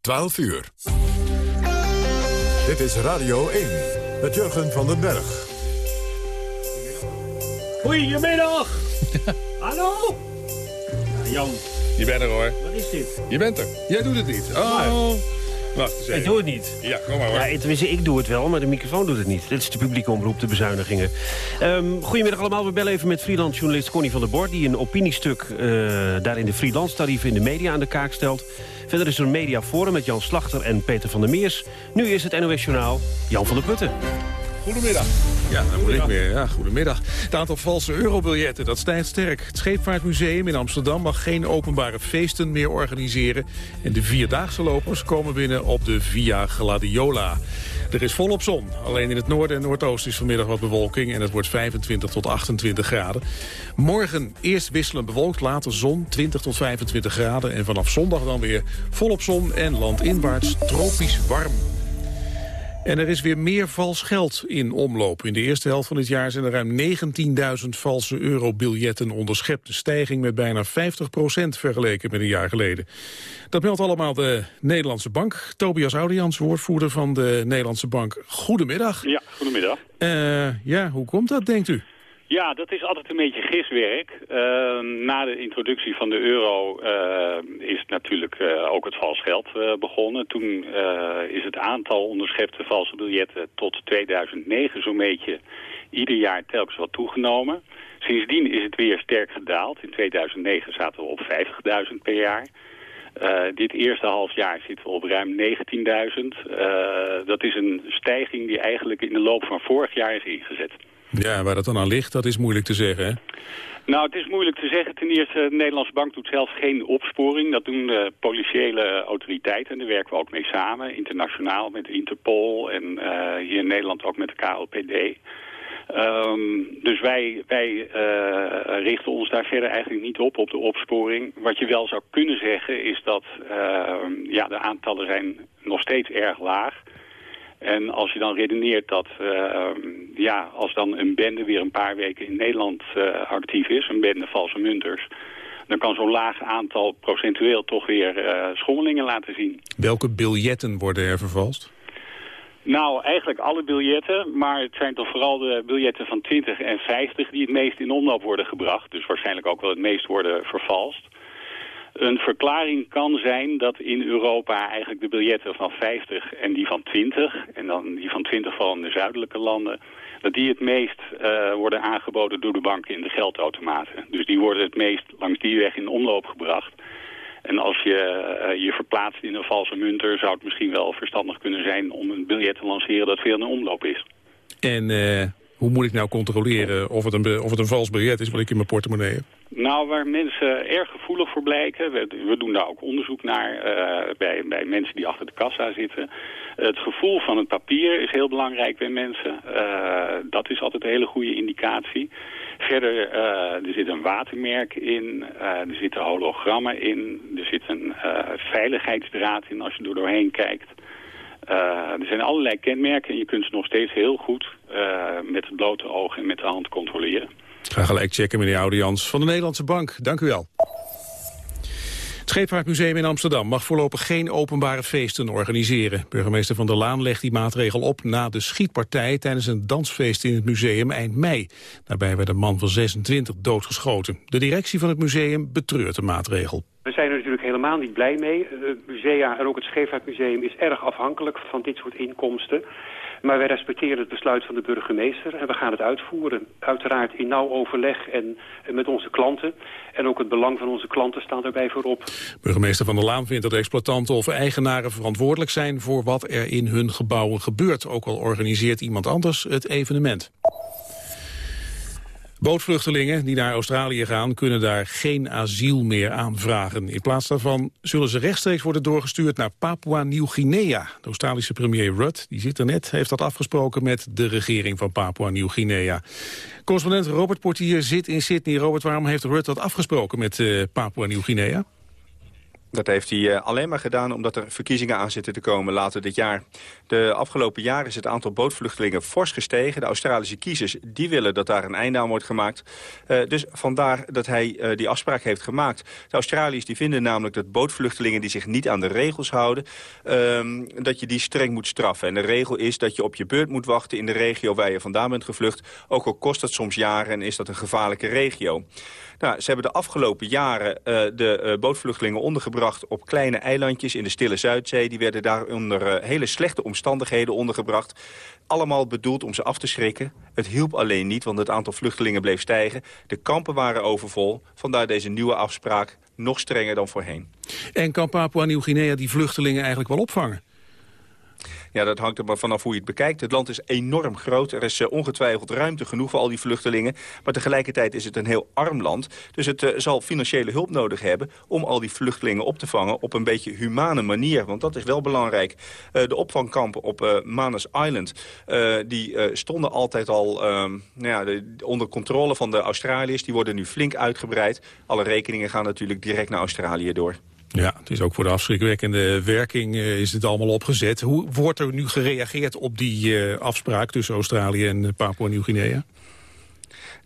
12 uur. Dit is Radio 1 met Jurgen van den Berg. Goedemiddag. Hallo? Ja, Jan, Je bent er hoor. wat is dit? Je bent er. Jij doet het niet. Oh. Wacht eens Ik doe het niet. Ja, kom maar hoor. Ja, tenminste, ik doe het wel, maar de microfoon doet het niet. Dit is de publieke omroep, de bezuinigingen. Ehm, goedemiddag allemaal. We bellen even met freelance journalist Connie van der Bord... die een opiniestuk uh, daar in de freelance tarieven in de media aan de kaak stelt. Verder is er een mediaforum met Jan Slachter en Peter van der Meers. Nu is het NOS Journaal Jan van der Putten. Goedemiddag. Ja, dan moet ik weer. Ja, goedemiddag. Het aantal valse eurobiljetten, dat stijgt sterk. Het Scheepvaartmuseum in Amsterdam mag geen openbare feesten meer organiseren. En de Vierdaagse lopers komen binnen op de Via Gladiola. Er is volop zon. Alleen in het noorden en noordoosten is vanmiddag wat bewolking... en het wordt 25 tot 28 graden. Morgen eerst wisselend bewolkt, later zon, 20 tot 25 graden... en vanaf zondag dan weer volop zon en landinwaarts tropisch warm. En er is weer meer vals geld in omloop. In de eerste helft van dit jaar zijn er ruim 19.000 valse eurobiljetten onderschept. Een stijging met bijna 50% vergeleken met een jaar geleden. Dat meldt allemaal de Nederlandse Bank. Tobias Audians, woordvoerder van de Nederlandse Bank. Goedemiddag. Ja, goedemiddag. Uh, ja, hoe komt dat, denkt u? Ja, dat is altijd een beetje giswerk. Uh, na de introductie van de euro uh, is natuurlijk uh, ook het vals geld begonnen. Toen is het aantal onderschepte valse biljetten tot 2009 zo'n beetje ieder jaar telkens wat toegenomen. Sindsdien is het weer sterk gedaald. In 2009 zaten we op 50.000 per jaar. dit eerste half jaar zitten we op ruim 19.000. dat is een stijging die eigenlijk in de loop van vorig jaar is ingezet. Ja, waar dat dan aan ligt, dat is moeilijk te zeggen, hè? Nou, het is moeilijk te zeggen. Ten eerste, de Nederlandse bank doet zelf geen opsporing. Dat doen de politiële autoriteiten. Daar werken we ook mee samen. Internationaal met Interpol en uh, hier in Nederland ook met de KLPD. Um, dus wij, wij uh, richten ons daar verder eigenlijk niet op, op de opsporing. Wat je wel zou kunnen zeggen is dat uh, ja, de aantallen zijn nog steeds erg laag en als je dan redeneert dat, uh, ja, als dan een bende weer een paar weken in Nederland uh, actief is, een bende valse munters, dan kan zo'n laag aantal procentueel toch weer uh, schommelingen laten zien. Welke biljetten worden er vervalst? Nou, eigenlijk alle biljetten, maar het zijn toch vooral de biljetten van 20 en 50 die het meest in omloop worden gebracht. Dus waarschijnlijk ook wel het meest worden vervalst. Een verklaring kan zijn dat in Europa eigenlijk de biljetten van 50 en die van 20... en dan die van 20 vooral in de zuidelijke landen... dat die het meest uh, worden aangeboden door de banken in de geldautomaten. Dus die worden het meest langs die weg in omloop gebracht. En als je uh, je verplaatst in een valse munter... zou het misschien wel verstandig kunnen zijn om een biljet te lanceren dat veel in omloop is. En... Uh hoe moet ik nou controleren of het, een, of het een vals biljet is wat ik in mijn portemonnee heb? Nou, waar mensen erg gevoelig voor blijken, we, we doen daar ook onderzoek naar uh, bij, bij mensen die achter de kassa zitten. Het gevoel van het papier is heel belangrijk bij mensen. Uh, dat is altijd een hele goede indicatie. Verder, uh, er zit een watermerk in, er zitten hologrammen in, er zit een veiligheidsdraad in als je er doorheen kijkt. Uh, er zijn allerlei kenmerken en je kunt ze nog steeds heel goed uh, met het blote oog en met de hand controleren. Ga gelijk checken, meneer Audians van de Nederlandse Bank. Dank u wel. Het Scheepvaartmuseum in Amsterdam mag voorlopig geen openbare feesten organiseren. Burgemeester Van der Laan legt die maatregel op na de schietpartij tijdens een dansfeest in het museum eind mei. Daarbij werd een man van 26 doodgeschoten. De directie van het museum betreurt de maatregel. We zijn er natuurlijk helemaal niet blij mee. Uh, musea en ook het Scheepvaartmuseum is erg afhankelijk van dit soort inkomsten. Maar wij respecteren het besluit van de burgemeester en we gaan het uitvoeren. Uiteraard in nauw overleg en, en met onze klanten. En ook het belang van onze klanten staat erbij voorop. Burgemeester Van der Laan vindt dat exploitanten of eigenaren verantwoordelijk zijn voor wat er in hun gebouwen gebeurt. Ook al organiseert iemand anders het evenement. Bootvluchtelingen die naar Australië gaan kunnen daar geen asiel meer aanvragen. In plaats daarvan zullen ze rechtstreeks worden doorgestuurd naar Papua-Nieuw-Guinea. De Australische premier Rudd, die zit er net, heeft dat afgesproken met de regering van Papua-Nieuw-Guinea. Correspondent Robert Portier zit in Sydney. Robert, waarom heeft Rudd dat afgesproken met uh, Papua-Nieuw-Guinea? Dat heeft hij eh, alleen maar gedaan omdat er verkiezingen aan zitten te komen later dit jaar. De afgelopen jaren is het aantal bootvluchtelingen fors gestegen. De Australische kiezers die willen dat daar een einde aan wordt gemaakt. Uh, dus vandaar dat hij uh, die afspraak heeft gemaakt. De Australiërs die vinden namelijk dat bootvluchtelingen die zich niet aan de regels houden... Uh, dat je die streng moet straffen. En de regel is dat je op je beurt moet wachten in de regio waar je vandaan bent gevlucht. Ook al kost dat soms jaren en is dat een gevaarlijke regio. Nou, ze hebben de afgelopen jaren uh, de uh, bootvluchtelingen ondergebracht op kleine eilandjes in de Stille Zuidzee. Die werden daar onder uh, hele slechte omstandigheden ondergebracht. Allemaal bedoeld om ze af te schrikken. Het hielp alleen niet, want het aantal vluchtelingen bleef stijgen. De kampen waren overvol. Vandaar deze nieuwe afspraak nog strenger dan voorheen. En kan Papua-Nieuw-Guinea die vluchtelingen eigenlijk wel opvangen? Ja, dat hangt er maar vanaf hoe je het bekijkt. Het land is enorm groot. Er is uh, ongetwijfeld ruimte genoeg voor al die vluchtelingen. Maar tegelijkertijd is het een heel arm land. Dus het uh, zal financiële hulp nodig hebben om al die vluchtelingen op te vangen op een beetje humane manier. Want dat is wel belangrijk. Uh, de opvangkampen op Manus Island, die stonden altijd al ehm, nou ja, de, onder controle van de Australiërs. Die worden nu flink uitgebreid. Alle rekeningen gaan natuurlijk direct naar Australië door. Ja, het is ook voor de afschrikwekkende werking uh, is het allemaal opgezet. Hoe wordt er nu gereageerd op die uh, afspraak tussen Australië en Papua-Nieuw-Guinea?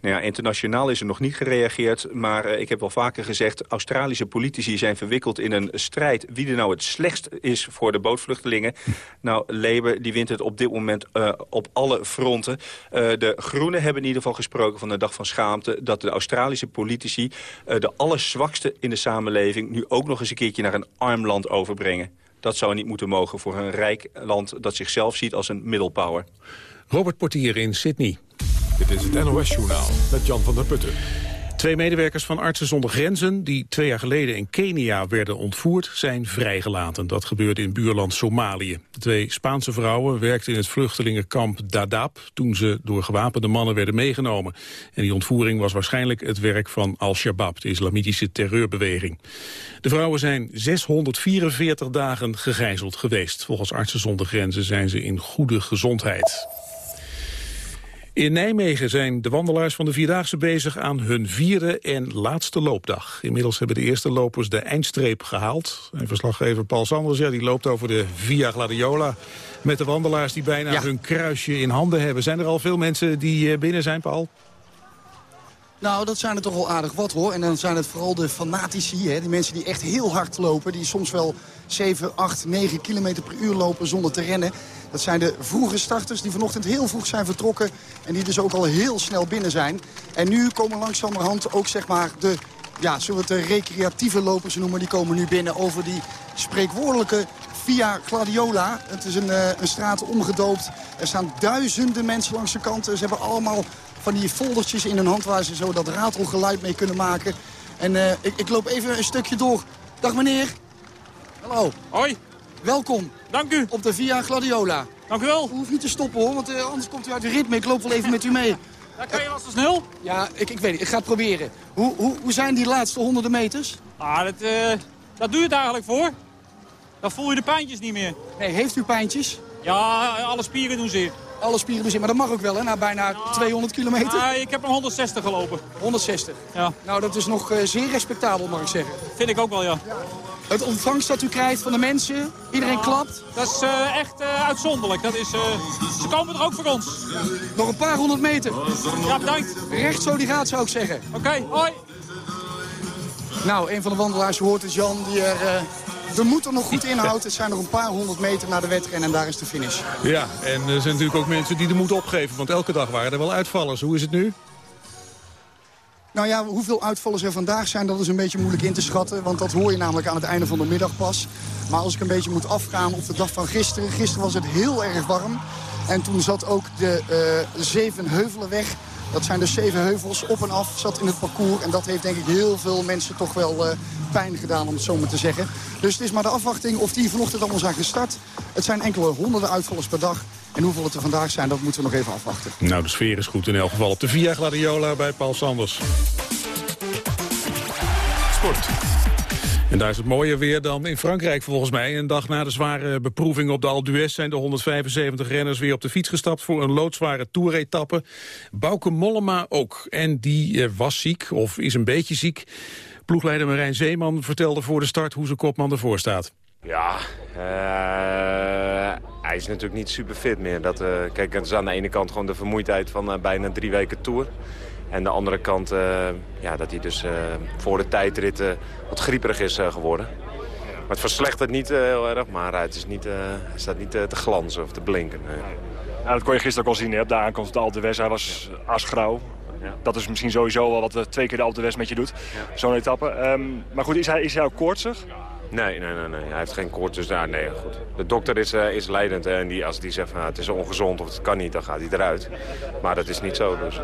Nou ja, internationaal is er nog niet gereageerd. Maar uh, ik heb wel vaker gezegd... Australische politici zijn verwikkeld in een strijd... wie er nou het slechtst is voor de bootvluchtelingen. Nou, Labour die wint het op dit moment uh, op alle fronten. Uh, de Groenen hebben in ieder geval gesproken van de dag van schaamte... dat de Australische politici de allerzwakste in de samenleving... nu ook nog eens een keertje naar een arm land overbrengen. Dat zou niet moeten mogen voor een rijk land dat zichzelf ziet als een middelpower. Robert Portier in Sydney. Dit is het NOS-journaal met Jan van der Putten. Twee medewerkers van Artsen zonder Grenzen die twee jaar geleden in Kenia werden ontvoerd zijn vrijgelaten. Dat gebeurde in buurland Somalië. De twee Spaanse vrouwen werkten in het vluchtelingenkamp Dadaab toen ze door gewapende mannen werden meegenomen. En die ontvoering was waarschijnlijk het werk van Al-Shabaab, de islamitische terreurbeweging. De vrouwen zijn 644 dagen gegijzeld geweest. Volgens Artsen zonder Grenzen zijn ze in goede gezondheid. In Nijmegen zijn de wandelaars van de Vierdaagse bezig aan hun vierde en laatste loopdag. Inmiddels hebben de eerste lopers de eindstreep gehaald. En verslaggever Paul Sanders ja, die loopt over de Via Gladiola... met de wandelaars die bijna ja. hun kruisje in handen hebben. Zijn er al veel mensen die binnen zijn, Paul? Nou, dat zijn er toch wel aardig wat hoor. En dan zijn het vooral de fanatici, hè, die mensen die echt heel hard lopen. Die soms wel 7, 8, 9 kilometer per uur lopen zonder te rennen. Dat zijn de vroege starters die vanochtend heel vroeg zijn vertrokken. En die dus ook al heel snel binnen zijn. En nu komen langzamerhand ook zeg maar de, ja, zullen de recreatieve lopers noemen. Die komen nu binnen over die spreekwoordelijke Via Gladiola. Het is een, uh, een straat omgedoopt. Er staan duizenden mensen langs de kanten. Ze hebben allemaal van die foldertjes in hun hand waar ze zo dat ratelgeluid mee kunnen maken. En uh, ik, ik loop even een stukje door. Dag meneer. Hallo. Hoi. Welkom. Dank u. Op de Via Gladiola. Dank u wel. U hoeft niet te stoppen hoor, want uh, anders komt u uit de ritme. Ik loop wel even met u mee. Ja, kan je wel zo snel? Ja, ik, ik weet het. Ik ga het proberen. Hoe, hoe, hoe zijn die laatste honderden meters? Ah, dat, uh, dat doe je het eigenlijk voor. Dan voel je de pijntjes niet meer. Nee, heeft u pijntjes? Ja, alle spieren doen zeer. Alle spieren zeer, maar dat mag ook wel hè, na bijna ja, 200 kilometer. Ja, ik heb een 160 gelopen. 160? Ja. Nou, dat is nog uh, zeer respectabel, mag ik zeggen. Vind ik ook wel, ja. ja. Het ontvangst dat u krijgt van de mensen, iedereen ja, klapt. Dat is uh, echt uh, uitzonderlijk. Dat is, ze komen er ook voor ons. Nog een paar honderd meter. Ja, bedankt. Recht zo die gaat, zou ik zeggen. Oké, okay, hoi. Nou, een van de wandelaars, je hoort het Jan, die er de moed er nog goed inhoudt. Het zijn nog een paar honderd meter naar de wedren en daar is de finish. Ja, en er zijn natuurlijk ook mensen die de moed opgeven. Want elke dag waren er wel uitvallers. Hoe is het nu? Nou ja, hoeveel uitvallers er vandaag zijn, dat is een beetje moeilijk in te schatten. Want dat hoor je namelijk aan het einde van de middag pas. Maar als ik een beetje moet afgaan op de dag van gisteren. Gisteren was het heel erg warm. En toen zat ook de uh, Zevenheuvelenweg dat zijn dus zeven heuvels op en af, zat in het parcours. En dat heeft denk ik heel veel mensen toch wel uh, pijn gedaan, om het zo maar te zeggen. Dus het is maar de afwachting of die vanochtend allemaal zijn gestart. Het zijn enkele honderden uitvallers per dag. En hoeveel het er vandaag zijn, dat moeten we nog even afwachten. Nou, de sfeer is goed in elk geval op de Via Gladiola bij Paul Sanders. Sport. En daar is het mooier weer dan in Frankrijk volgens mij. Een dag na de zware beproeving op de Alpe zijn de 175 renners weer op de fiets gestapt... voor een loodzware toeretappe. Bauke Mollema ook. En die was ziek, of is een beetje ziek. Ploegleider Marijn Zeeman vertelde voor de start hoe zijn kopman ervoor staat. Ja, uh, hij is natuurlijk niet super fit meer. Dat, uh, kijk, het is aan de ene kant gewoon de vermoeidheid van bijna drie weken tour. En de andere kant ja, dat hij dus voor de tijdrit wat grieperig is geworden. Maar het verslechtert niet heel erg, maar het is niet, hij staat niet te glanzen of te blinken. Ja, dat kon je gisteren ook al zien. Hè? Op de aankomst de Alpe Hij was asgrauw. Ja. Dat is misschien sowieso wel wat twee keer de Alpe met je doet. Ja. Zo'n etappe. Um, maar goed, is hij, is hij ook koortsig? Nee, nee, nee, nee. Hij heeft geen koorts, dus daar, nee, goed. De dokter is, uh, is leidend hè, en die, als die zegt van, het is ongezond of het kan niet, dan gaat hij eruit. Maar dat is niet zo. Dus, uh,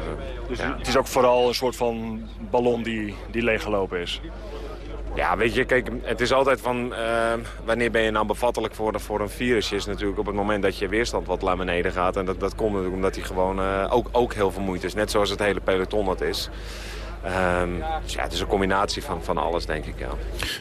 dus ja. het is ook vooral een soort van ballon die, die leeggelopen is? Ja, weet je, kijk, het is altijd van... Uh, wanneer ben je nou bevattelijk voor, voor een virus? is natuurlijk op het moment dat je weerstand wat naar beneden gaat. En dat, dat komt natuurlijk omdat hij gewoon ook, ook heel vermoeid is. Net zoals het hele peloton dat is. Um, dus ja, het is een combinatie van, van alles, denk ik, ja.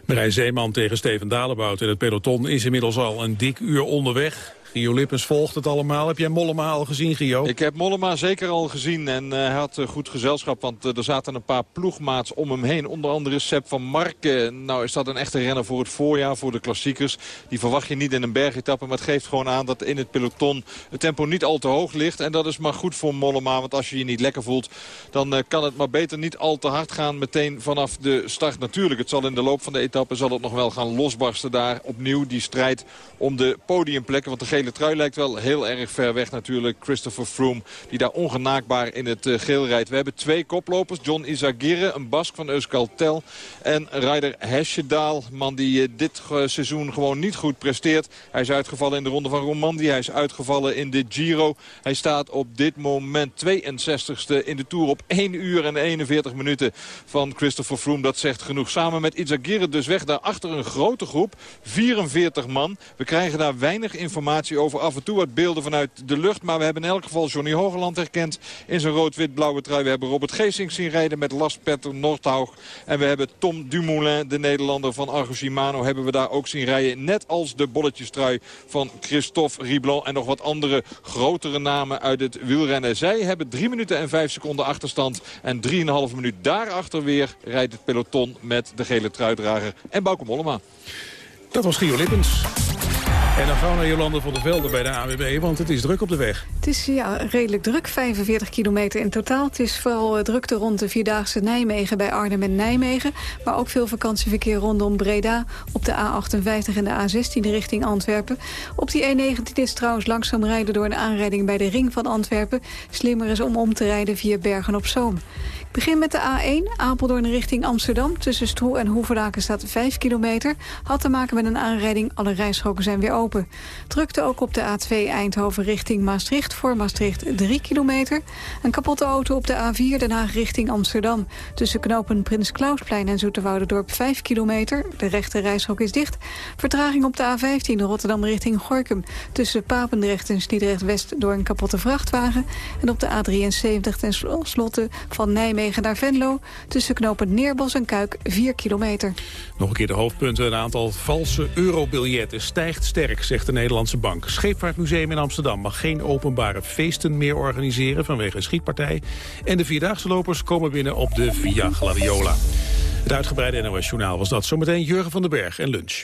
Marijn Zeeman tegen Steven Dalebout in het peloton is inmiddels al een dik uur onderweg. Gio Lippens volgt het allemaal. Heb jij Mollema al gezien, Gio? Ik heb Mollema zeker al gezien. En uh, hij had uh, goed gezelschap, want uh, er zaten een paar ploegmaats om hem heen. Onder andere Sepp van Marken. Nou is dat een echte renner voor het voorjaar, voor de klassiekers. Die verwacht je niet in een bergetappe. Maar het geeft gewoon aan dat in het peloton het tempo niet al te hoog ligt. En dat is maar goed voor Mollema. Want als je je niet lekker voelt, dan kan het maar beter niet al te hard gaan meteen vanaf de start. Natuurlijk, het zal in de loop van de etappe zal het nog wel gaan losbarsten daar. Opnieuw die strijd om de podiumplekken. Want de gele trui lijkt wel heel erg ver weg natuurlijk. Christopher Froome die daar ongenaakbaar in het uh, geel rijdt. We hebben twee koplopers. John Izagirre, een Bask van Euskaltel. En Ryder Hesjedaal, man die uh, dit uh, seizoen gewoon niet goed presteert. Hij is uitgevallen in de ronde van Romandie. Hij is uitgevallen in de Giro. Hij staat op dit moment 62ste in de Tour op 1 uur en 41 minuten van Christopher Froome. Dat zegt genoeg. Samen met Izagirre dus weg daarachter een grote groep. 44 man. We krijgen daar weinig informatie over af en toe wat beelden vanuit de lucht. Maar we hebben in elk geval Johnny Hogeland herkend in zijn rood-wit-blauwe trui. We hebben Robert Geesing zien rijden met Lars Petter. En we hebben Tom Dumoulin, de Nederlander van Argo Shimano, hebben we daar ook zien rijden. Net als de bolletjestrui van Christophe Riblon en nog wat andere grotere namen uit het wielrennen. Zij hebben 3 minuten en 5 seconden achterstand. En 3,5 minuut daarachter weer rijdt het peloton met de gele truidrager en Bauke Mollema. Dat was Gio Lippens. En dan gaan we naar Jolande van der Velde bij de AWB, want het is druk op de weg. Het is ja, redelijk druk, 45 kilometer in totaal. Het is vooral uh, drukte rond de Vierdaagse Nijmegen bij Arnhem en Nijmegen. Maar ook veel vakantieverkeer rondom Breda op de A58 en de A16 richting Antwerpen. Op die E19 is trouwens langzaam rijden door een aanrijding bij de ring van Antwerpen. Slimmer is om om te rijden via Bergen op Zoom begin met de A1, Apeldoorn richting Amsterdam. Tussen Stroe en Hoevelaken staat 5 kilometer. Had te maken met een aanrijding, alle rijstroken zijn weer open. Drukte ook op de A2 Eindhoven richting Maastricht. Voor Maastricht 3 kilometer. Een kapotte auto op de A4 Den Haag richting Amsterdam. Tussen knopen Prins Klausplein en Zoeterwouderdorp 5 kilometer. De rechte reishok is dicht. Vertraging op de A15 Rotterdam richting Gorkum. Tussen Papendrecht en Sliedrecht-West door een kapotte vrachtwagen. En op de A73 ten slotte van Nijmegen Nijmegen naar Venlo. Tussen knopen Neerbos en Kuik 4 kilometer. Nog een keer de hoofdpunten. Een aantal valse eurobiljetten stijgt sterk, zegt de Nederlandse bank. Scheepvaartmuseum in Amsterdam mag geen openbare feesten meer organiseren vanwege een schietpartij. En de Vierdaagse lopers komen binnen op de Via Gladiola. Het uitgebreide NOS Journaal was dat. Zometeen Jurgen van den Berg en lunch.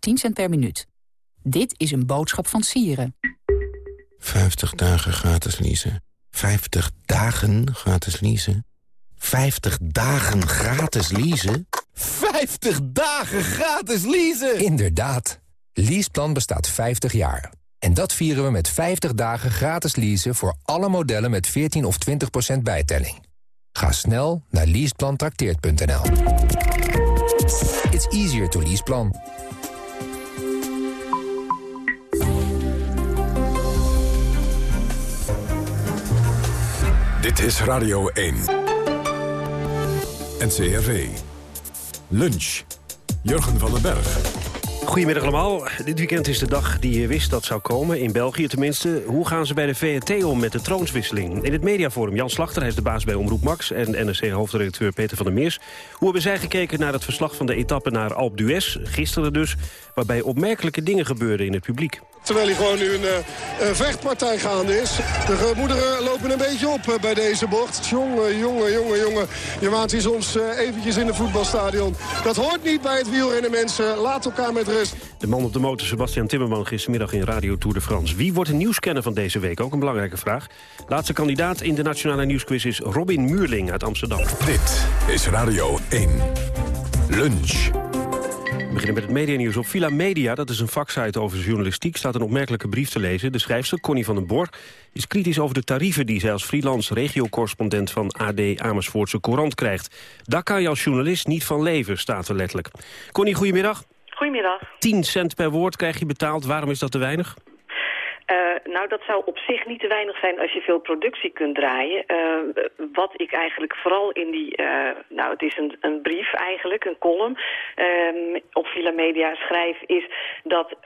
10 cent per minuut. Dit is een boodschap van Sieren. 50 dagen gratis leasen. 50 dagen gratis leasen. 50 dagen gratis leasen? 50 dagen gratis leasen! Inderdaad. Leaseplan bestaat 50 jaar. En dat vieren we met 50 dagen gratis leasen voor alle modellen met 14 of 20% bijtelling. Ga snel naar leaseplantrakteert.nl. It's easier to leaseplan. Dit is Radio 1. NCRV. Lunch. Jurgen van den Berg. Goedemiddag allemaal. Dit weekend is de dag die je wist dat zou komen, in België tenminste. Hoe gaan ze bij de VRT om met de troonswisseling? In het mediaforum Jan Slachter, hij is de baas bij Omroep Max... en NRC-hoofdredacteur Peter van der Meers. Hoe hebben zij gekeken naar het verslag van de etappe naar Alpe d'Huez... gisteren dus, waarbij opmerkelijke dingen gebeurden in het publiek. Terwijl hij gewoon nu een, uh, een vechtpartij gaande is. De gemoederen lopen een beetje op uh, bij deze bocht. Jongen, jongen, jongen, jongen. Je maakt hier soms uh, eventjes in een voetbalstadion. Dat hoort niet bij het wielrennen, mensen. Laat elkaar met rust. De man op de motor, Sebastian Timmerman, gistermiddag in Radio Tour de France. Wie wordt een nieuwskenner van deze week? Ook een belangrijke vraag. Laatste kandidaat in de Nationale Nieuwsquiz is Robin Muurling uit Amsterdam. Dit is Radio 1. Lunch. We beginnen met het medianieuws. Op Villa Media, dat is een vaksite over journalistiek... staat een opmerkelijke brief te lezen. De schrijfster, Connie van den Borg, is kritisch over de tarieven... die zij als freelance regiocorrespondent van AD Amersfoortse Courant krijgt. Daar kan je als journalist niet van leven, staat er letterlijk. Connie, goedemiddag. Goedemiddag. 10 cent per woord krijg je betaald. Waarom is dat te weinig? Uh, nou, dat zou op zich niet te weinig zijn als je veel productie kunt draaien. Uh, wat ik eigenlijk vooral in die... Uh, nou, het is een, een, brief eigenlijk, een column... op Villa Media schrijf, is dat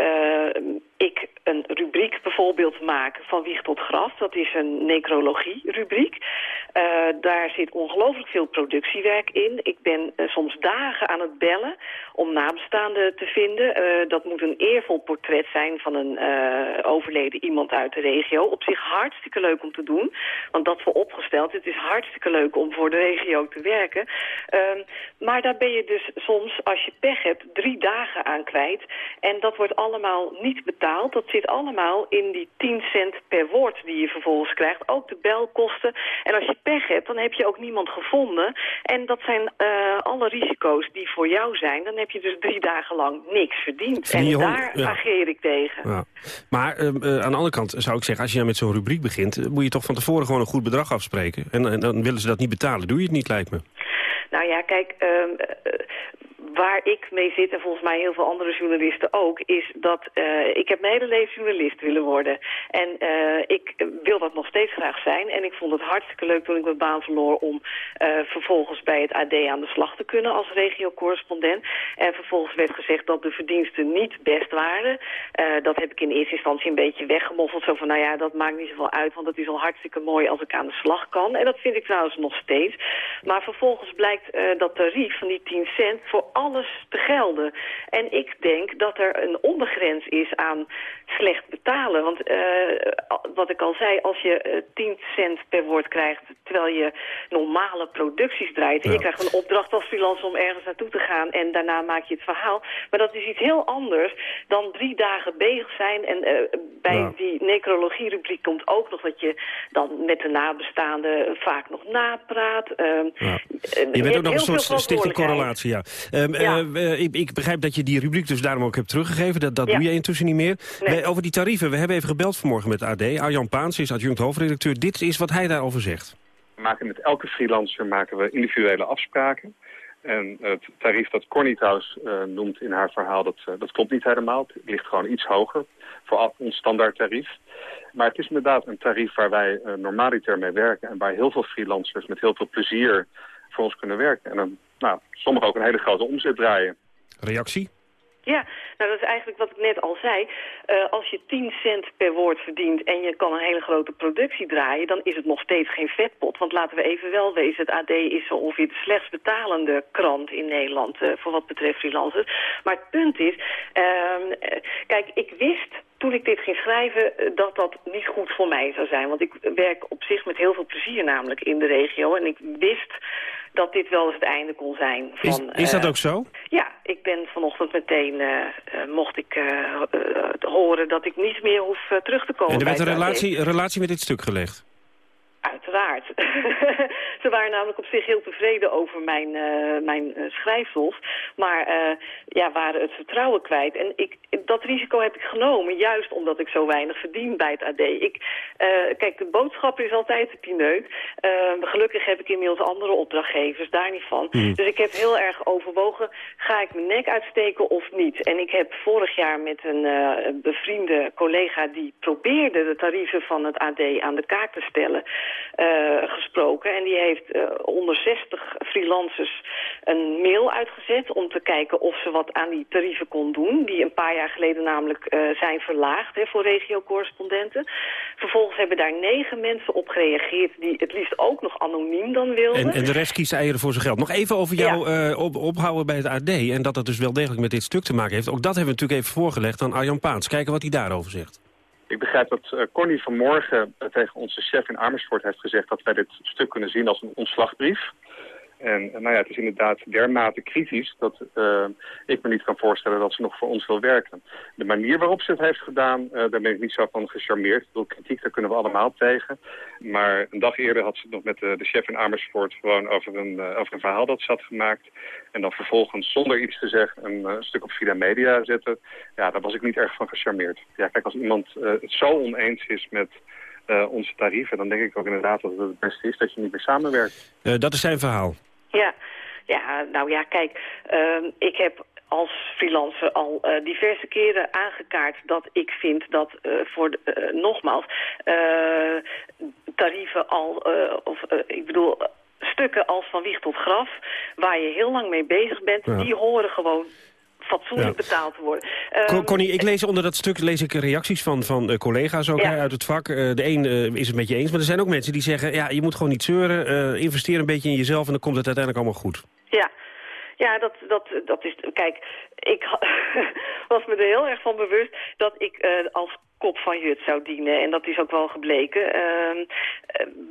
ik een rubriek bijvoorbeeld maak van wieg tot graf. Dat is een necrologie-rubriek. daar zit ongelooflijk veel productiewerk in. Ik ben soms dagen aan het bellen om nabestaanden te vinden. dat moet een eervol portret zijn van een overleden iemand uit de regio. Op zich hartstikke leuk om te doen, want dat opgesteld. Het is hartstikke leuk om voor de regio te werken. Um, maar daar ben je dus soms, als je pech hebt, drie dagen aan kwijt. En dat wordt allemaal niet betaald. Dat zit allemaal in die 10 cent per woord die je vervolgens krijgt. Ook de belkosten. En als je pech hebt, dan heb je ook niemand gevonden. En dat zijn uh, alle risico's die voor jou zijn. Dan heb je dus drie dagen lang niks verdiend. En daar ja. ageer ik tegen. Ja. Maar uh, aan de andere kant zou ik zeggen, als je met zo'n rubriek begint... moet je toch van tevoren gewoon een goed bedrag afspreken. En, en, dan willen ze dat niet betalen. Doe je het niet, lijkt me. Nou ja, kijk, uh, waar ik mee zit, en volgens mij heel veel andere journalisten ook, is dat uh, ik heb mijn hele leven journalist willen worden. En uh, ik wil dat nog steeds graag zijn. En ik vond het hartstikke leuk toen ik mijn baan verloor om uh, vervolgens bij het AD aan de slag te kunnen als regiocorrespondent. En vervolgens werd gezegd dat de verdiensten niet best waren. dat heb ik in eerste instantie een beetje weggemoffeld. Zo van, nou ja, dat maakt niet zoveel uit, want het is al hartstikke mooi als ik aan de slag kan. En dat vind ik trouwens nog steeds. Maar vervolgens blijkt dat tarief van die 10 cent voor alles te gelden. En ik denk dat er een ondergrens is aan slecht betalen. Want uh, wat ik al zei, als je uh, 10 cent per woord krijgt... terwijl je normale producties draait... en je krijgt een opdracht als freelancer om ergens naartoe te gaan... en daarna maak je het verhaal. Maar dat is iets heel anders dan drie dagen bezig zijn. En uh, bij ja. die necrologie-rubriek komt ook nog dat je dan met de nabestaanden vaak nog napraat. Ja. Je bent ook nog een soort stichting correlatie, ja. Um, ja. Uh, ik, ik, begrijp dat je die rubriek dus daarom ook hebt teruggegeven. Dat, dat ja. doe je intussen niet meer. Nee. We, over die tarieven, we hebben even gebeld vanmorgen met AD. Arjan Paans is adjunct hoofdredacteur. Dit is wat hij daarover zegt. We maken met elke freelancer maken we individuele afspraken. En het tarief dat Corny trouwens uh, noemt in haar verhaal, dat, uh, dat klopt niet helemaal. Het ligt gewoon iets hoger voor ons standaard tarief. Maar het is inderdaad een tarief waar wij uh, normaliter mee werken... en waar heel veel freelancers met heel veel plezier voor ons kunnen werken. En dan, nou, sommigen ook een hele grote omzet draaien. Reactie? Ja, nou dat is eigenlijk wat ik net al zei. Uh, als je 10 cent per woord verdient en je kan een hele grote productie draaien... dan is het nog steeds geen vetpot. Want laten we even wel wezen, het AD is zo ongeveer de slechts betalende krant in Nederland... Uh, voor wat betreft freelancers. Maar het punt is, uh, kijk, ik wist toen ik dit ging schrijven dat dat niet goed voor mij zou zijn. Want ik werk op zich met heel veel plezier namelijk in de regio. En ik wist dat dit wel eens het einde kon zijn. Van, is, is dat uh, ook zo? Ja, ik ben vanochtend meteen, uh, uh, mocht ik horen dat ik niet meer hoef terug te komen. En er werd een relatie, relatie met dit stuk gelegd? Uiteraard. ze waren namelijk op zich heel tevreden over mijn, uh, mijn uh, schrijfstof. Maar uh, ja, waren het vertrouwen kwijt. En ik, dat risico heb ik genomen, juist omdat ik zo weinig verdien bij het AD. Ik, kijk, de boodschap is altijd de pineut. gelukkig heb ik inmiddels andere opdrachtgevers, daar niet van. Mm. Dus ik heb heel erg overwogen, ga ik mijn nek uitsteken of niet? En ik heb vorig jaar met een bevriende collega die probeerde de tarieven van het AD aan de kaak te stellen, gesproken. En die heeft uh, onder 60 freelancers een mail uitgezet om te kijken of ze wat aan die tarieven kon doen. Die een paar jaar geleden namelijk uh, zijn verlaagd hè, voor regiocorrespondenten. Vervolgens hebben daar negen mensen op gereageerd die het liefst ook nog anoniem dan wilden. En, en de rest kiest eieren voor zijn geld. Nog even over jou ja. uh, op, ophouden bij het AD en dat dat dus wel degelijk met dit stuk te maken heeft. Ook dat hebben we natuurlijk even voorgelegd aan Arjan Paans. Kijken wat hij daarover zegt. Ik begrijp dat uh, Connie vanmorgen uh, tegen onze chef in Amersfoort heeft gezegd dat wij dit stuk kunnen zien als een ontslagbrief. En nou ja, het is inderdaad dermate kritisch dat uh, ik me niet kan voorstellen dat ze nog voor ons wil werken. De manier waarop ze het heeft gedaan, uh, daar ben ik niet zo van gecharmeerd. Ik bedoel, kritiek, daar kunnen we allemaal tegen. Maar een dag eerder had ze het nog met de, chef in Amersfoort gewoon over een, over een verhaal dat ze had gemaakt. En dan vervolgens zonder iets te zeggen een stuk op Vida Media zetten. Ja, daar was ik niet erg van gecharmeerd. Ja, kijk, als iemand het zo oneens is met... Onze tarieven, dan denk ik ook inderdaad dat het het beste is dat je niet meer samenwerkt. Dat is zijn verhaal. Ja, ja nou ja, kijk, uh, ik heb als freelancer al uh, diverse keren aangekaart dat ik vind dat uh, voor de, uh, nogmaals tarieven al, of ik bedoel stukken als van wieg tot graf, waar je heel lang mee bezig bent, ja. die horen gewoon fatsoenlijk ja. betaald te worden. Um, Connie, ik lees onder dat stuk lees ik reacties van, van uh, collega's ook ja. uit het vak. Uh, de een uh, is het met je eens, maar er zijn ook mensen die zeggen... ja, je moet gewoon niet zeuren, investeer een beetje in jezelf... en dan komt het uiteindelijk allemaal goed. Ja, ja, dat, dat, dat is... Kijk, ik was me er heel erg van bewust dat ik uh, als kop van Jut zou dienen. En dat is ook wel gebleken. Uh,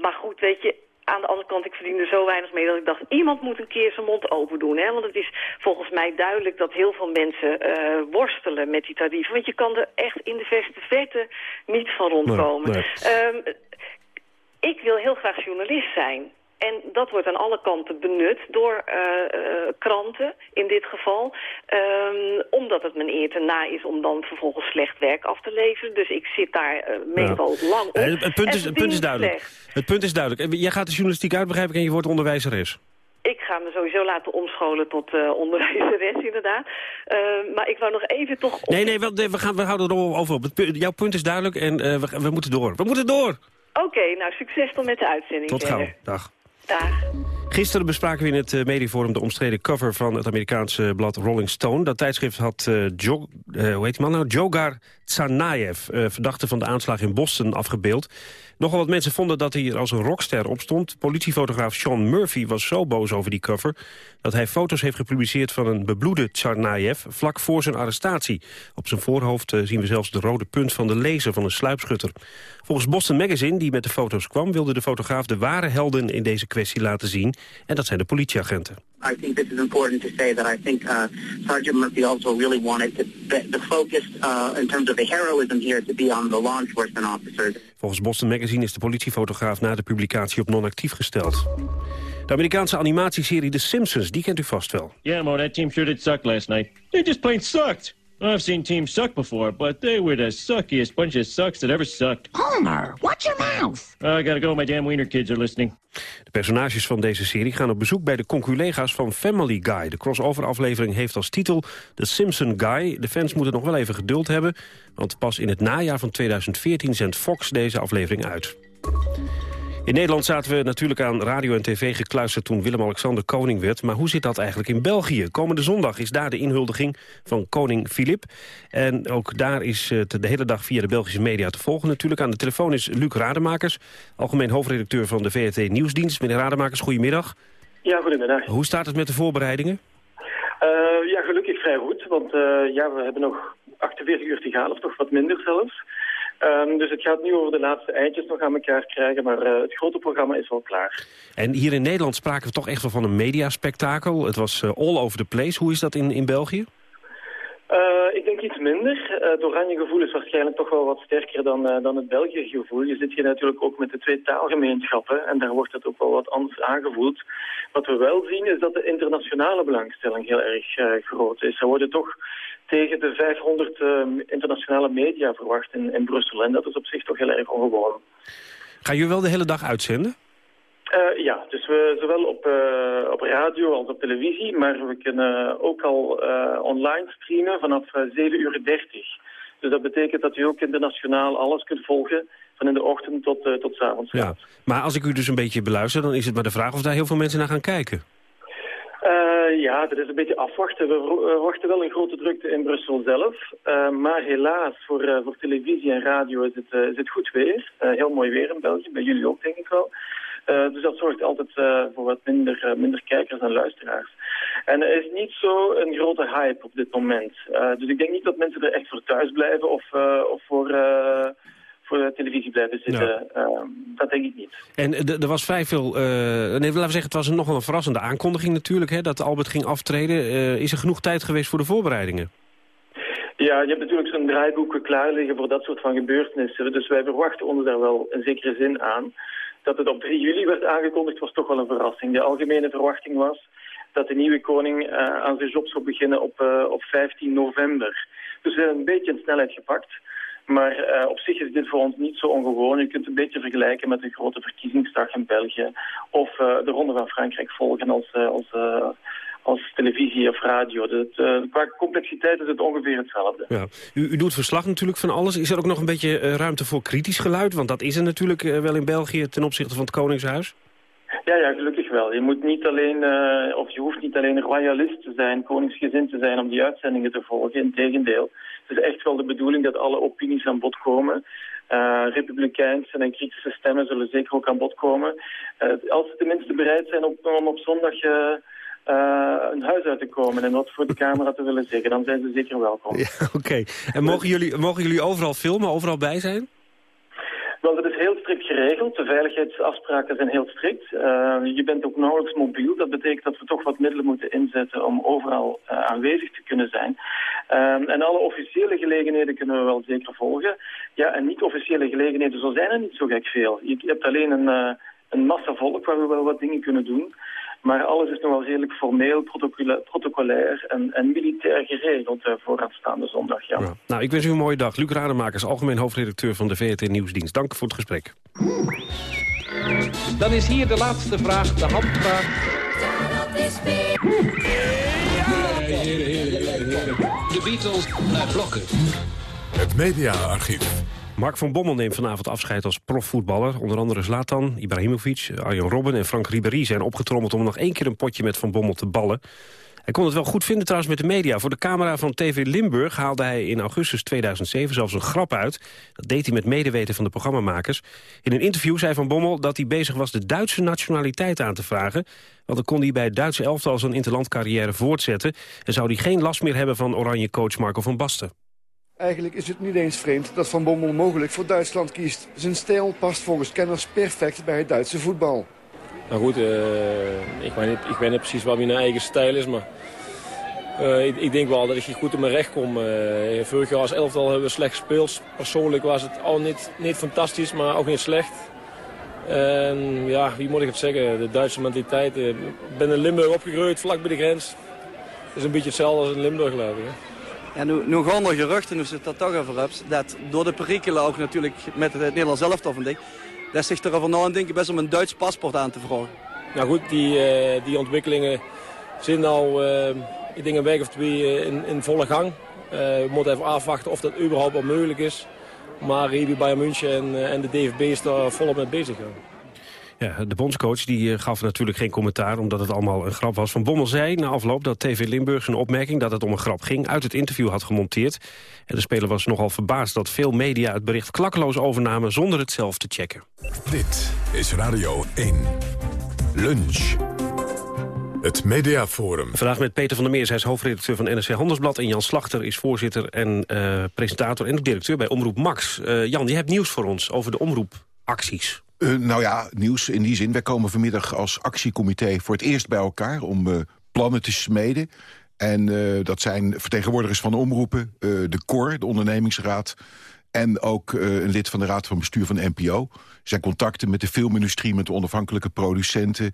maar goed, weet je, aan de andere kant, ik verdiende zo weinig mee dat ik dacht... iemand moet een keer zijn mond open doen. Hè? Want het is volgens mij duidelijk dat heel veel mensen uh, worstelen met die tarieven. Want je kan er echt in de verste verte niet van rondkomen. Nee, nee. Um, ik wil heel graag journalist zijn. En dat wordt aan alle kanten benut door uh, uh, kranten in dit geval. Um, omdat het mijn eer te na is om dan vervolgens slecht werk af te leveren. Dus ik zit daar uh, meestal ja. lang op. Het, punt is, het punt is duidelijk. Slecht. Het punt is duidelijk. Jij gaat de journalistiek uit, begrijp ik, en je wordt onderwijzeres. Ik ga me sowieso laten omscholen tot uh, onderwijzeres, inderdaad. Uh, maar ik wou nog even toch... Op... Nee, nee, we, we, gaan, we houden er over op. Jouw punt is duidelijk en uh, we, we moeten door. We moeten door! Oké, okay, nou succes dan met de uitzending. Tot gauw. Dag. Gisteren bespraken we in het uh, Mediaforum de omstreden cover van het Amerikaanse blad Rolling Stone. Dat tijdschrift had uh, hoe heet die man nou? Jogar Tsarnaev, verdachte van de aanslag in Boston, afgebeeld. Nogal wat mensen vonden dat hij als een rockster op stond. Politiefotograaf Sean Murphy was zo boos over die cover... dat hij foto's heeft gepubliceerd van een bebloede Tsarnaev... vlak voor zijn arrestatie. Op zijn voorhoofd zien we zelfs de rode punt van de laser van een sluipschutter. Volgens Boston Magazine, die met de foto's kwam... wilde de fotograaf de ware helden in deze kwestie laten zien. En dat zijn de politieagenten. I think this is important to say that I think uh, Sergeant Murphy also really wanted to, the focus uh, in terms of the heroism here to be on the law enforcement officers. Volgens Boston Magazine is de politiefotograaf na de publicatie op non-actief gesteld. De Amerikaanse animatieserie The Simpsons, die kent u vast wel. Yeah, Mo, that team sure did suck last night. They just plain sucked. I've seen teams suck before, but they were the suckiest bunch of sucks that ever sucked. Homer, watch your mouth. Uh, I gotta go, my damn wiener kids are listening. De personages van deze serie gaan op bezoek bij de conculega's van Family Guy. De crossover-aflevering heeft als titel The Simpson Guy. De fans moeten nog wel even geduld hebben, want pas in het najaar van 2014 zendt Fox deze aflevering uit. In Nederland zaten we natuurlijk aan radio en tv gekluisterd toen Willem-Alexander koning werd. Maar hoe zit dat eigenlijk in België? Komende zondag is daar de inhuldiging van koning Filip. En ook daar is het de hele dag via de Belgische media te volgen natuurlijk. Aan de telefoon is Luc Rademakers, algemeen hoofdredacteur van de VRT Nieuwsdienst. Meneer Rademakers, goedemiddag. Ja, goedemiddag. Hoe staat het met de voorbereidingen? Uh, ja, gelukkig vrij goed, want uh, ja, we hebben nog 48 uur te gaan, of toch wat minder zelfs. Um, dus het gaat nu over de laatste eindjes nog aan elkaar krijgen, maar uh, het grote programma is al klaar. En hier in Nederland spraken we toch echt wel van een mediaspectakel. Het was uh, all over the place. Hoe is dat in, in België? Uh, ik denk iets minder. Uh, het oranje gevoel is waarschijnlijk toch wel wat sterker dan, uh, dan het België gevoel. Je zit hier natuurlijk ook met de twee taalgemeenschappen en daar wordt het ook wel wat anders aangevoeld. Wat we wel zien is dat de internationale belangstelling heel erg groot is. Er worden toch tegen de 500 internationale media verwacht in, in Brussel en dat is op zich toch heel erg ongewoon. Ga je wel de hele dag uitzenden? Uh, ja, dus we zowel op, uh, op radio als op televisie, maar we kunnen ook al uh, online streamen vanaf 7 uur 30. Dus dat betekent dat u ook internationaal alles kunt volgen, van in de ochtend tot, tot s avonds. Ja, maar als ik u dus een beetje beluister, dan is het maar de vraag of daar heel veel mensen naar gaan kijken. Ja, dat is een beetje afwachten. We verwachten wel een grote drukte in Brussel zelf. maar helaas, voor, voor televisie en radio is het, is het goed weer. heel mooi weer in België, bij jullie ook denk ik wel. Dus dat zorgt altijd voor wat minder, minder kijkers en luisteraars. En er is niet zo een grote hype op dit moment. dus ik denk niet dat mensen er echt voor thuis blijven of, of voor, voor de televisie blijven zitten. Ja. dat denk ik niet. En er was vrij veel... nee, laten we zeggen, het was een, nogal een verrassende aankondiging natuurlijk... Hè, dat Albert ging aftreden. is er genoeg tijd geweest voor de voorbereidingen? Ja, je hebt natuurlijk zo'n draaiboek klaar liggen voor dat soort van gebeurtenissen. Dus wij verwachten ons daar wel een zekere zin aan dat het op 3 juli werd aangekondigd was toch wel een verrassing. De algemene verwachting was dat de nieuwe koning uh, aan zijn job zou beginnen op, op 15 november. Dus we hebben een beetje in snelheid gepakt. Maar uh, op zich is dit voor ons niet zo ongewoon. Je kunt het een beetje vergelijken met een grote verkiezingsdag in België. Of de Ronde van Frankrijk volgen als, als als televisie of radio. Dus qua complexiteit is het ongeveer hetzelfde. Ja. U, u, doet verslag natuurlijk van alles. Is er ook nog een beetje ruimte voor kritisch geluid? Want dat is er natuurlijk wel in België ten opzichte van het Koningshuis. Ja, ja, gelukkig wel. Je, moet niet alleen, of je hoeft niet alleen royalist te zijn, koningsgezind te zijn om die uitzendingen te volgen. Integendeel. Het is echt wel de bedoeling dat alle opinies aan bod komen. Uh, Republikeinse en kritische stemmen zullen zeker ook aan bod komen. Uh, als ze tenminste bereid zijn om, op zondag uh, een huis uit te komen en wat voor de camera te willen zeggen. Dan zijn ze zeker welkom. Oké. En mogen jullie, mogen jullie overal filmen, overal bij zijn? Wel, dat is heel strikt geregeld. De veiligheidsafspraken zijn heel strikt. Uh, je bent ook nauwelijks mobiel. Dat betekent dat we toch wat middelen moeten inzetten om overal uh, aanwezig te kunnen zijn. Uh, en alle officiële gelegenheden kunnen we wel zeker volgen. Ja, en niet-officiële gelegenheden, zo zijn er niet zo gek veel. Je hebt alleen een, een massa volk waar we wel wat dingen kunnen doen. Maar alles is nog wel redelijk formeel, protocolair en, en militair geregeld uh, voor aanstaande zondag. Ja. ja. Nou, ik wens u een mooie dag. Luc Rademakers, algemeen hoofdredacteur van de VRT Nieuwsdienst. Dank voor het gesprek. Dan is hier de laatste vraag, de handvraag. De Beatles naar blokken. Het mediaarchief. Mark van Bommel neemt vanavond afscheid als profvoetballer. Onder andere Zlatan, Ibrahimovic, Arjen Robben en Frank Ribéry zijn opgetrommeld... om nog één keer een potje met Van Bommel te ballen. Hij kon het wel goed vinden trouwens met de media. Voor de camera van TV Limburg haalde hij in augustus 2007 zelfs een grap uit. Dat deed hij met medeweten van de programmamakers. In een interview zei Van Bommel dat hij bezig was de Duitse nationaliteit aan te vragen. Want dan kon hij bij het Duitse elftal zijn interlandcarrière voortzetten... en zou hij geen last meer hebben van oranje coach Marco van Basten. Eigenlijk is het niet eens vreemd dat Van Bommel mogelijk voor Duitsland kiest. Zijn stijl past volgens kenners perfect bij het Duitse voetbal. Nou goed, uh, ik, weet niet, ik precies wat mijn eigen stijl is, maar... Uh, ik, denk wel dat ik hier goed in mijn recht kom. Uh, vorig jaar als elftal hebben we slecht gespeeld. Persoonlijk was het al niet, niet fantastisch, maar ook niet slecht. En ja, wie moet ik het zeggen? De Duitse mentaliteit. Ik ben in Limburg opgegroeid, vlak bij de grens. Het is een beetje hetzelfde als in Limburg, geloof ik. Hè? Ja, nu, nu gaan er geruchten, nu zit dat toch over hebt, dat door de perikelen ook natuurlijk met het Nederlands elftal van dat zich erover na aan denken best om een Duits paspoort aan te vragen. Nou goed, die, uh, die ontwikkelingen zijn al, uh, ik denk een week of twee uh, in, in volle gang. we moeten even afwachten of dat überhaupt wel mogelijk is. Maar hier bij München en, en de DFB is daar volop mee bezig. Ja, de bondscoach die eh, gaf natuurlijk geen commentaar omdat het allemaal een grap was. Van Bommel zei na afloop dat TV Limburg zijn opmerking dat het om een grap ging uit het interview had gemonteerd. En de speler was nogal verbaasd dat veel media het bericht klakkeloos overnamen zonder het zelf te checken. Dit is Radio 1. Lunch. Het Mediaforum. Vandaag met Peter van der Meers, hij is hoofdredacteur van NRC Handelsblad... en Jan Slachter is voorzitter en uh, presentator en directeur bij Omroep Max. Uh, Jan, je hebt nieuws voor ons over de omroepacties. Uh, nou ja, nieuws in die zin. Wij komen vanmiddag als actiecomité voor het eerst bij elkaar... om uh, plannen te smeden. En uh, dat zijn vertegenwoordigers van de omroepen, de KOR, de ondernemingsraad... en ook een lid van de raad van bestuur van NPO. Zijn contacten met de filmindustrie, met de onafhankelijke producenten.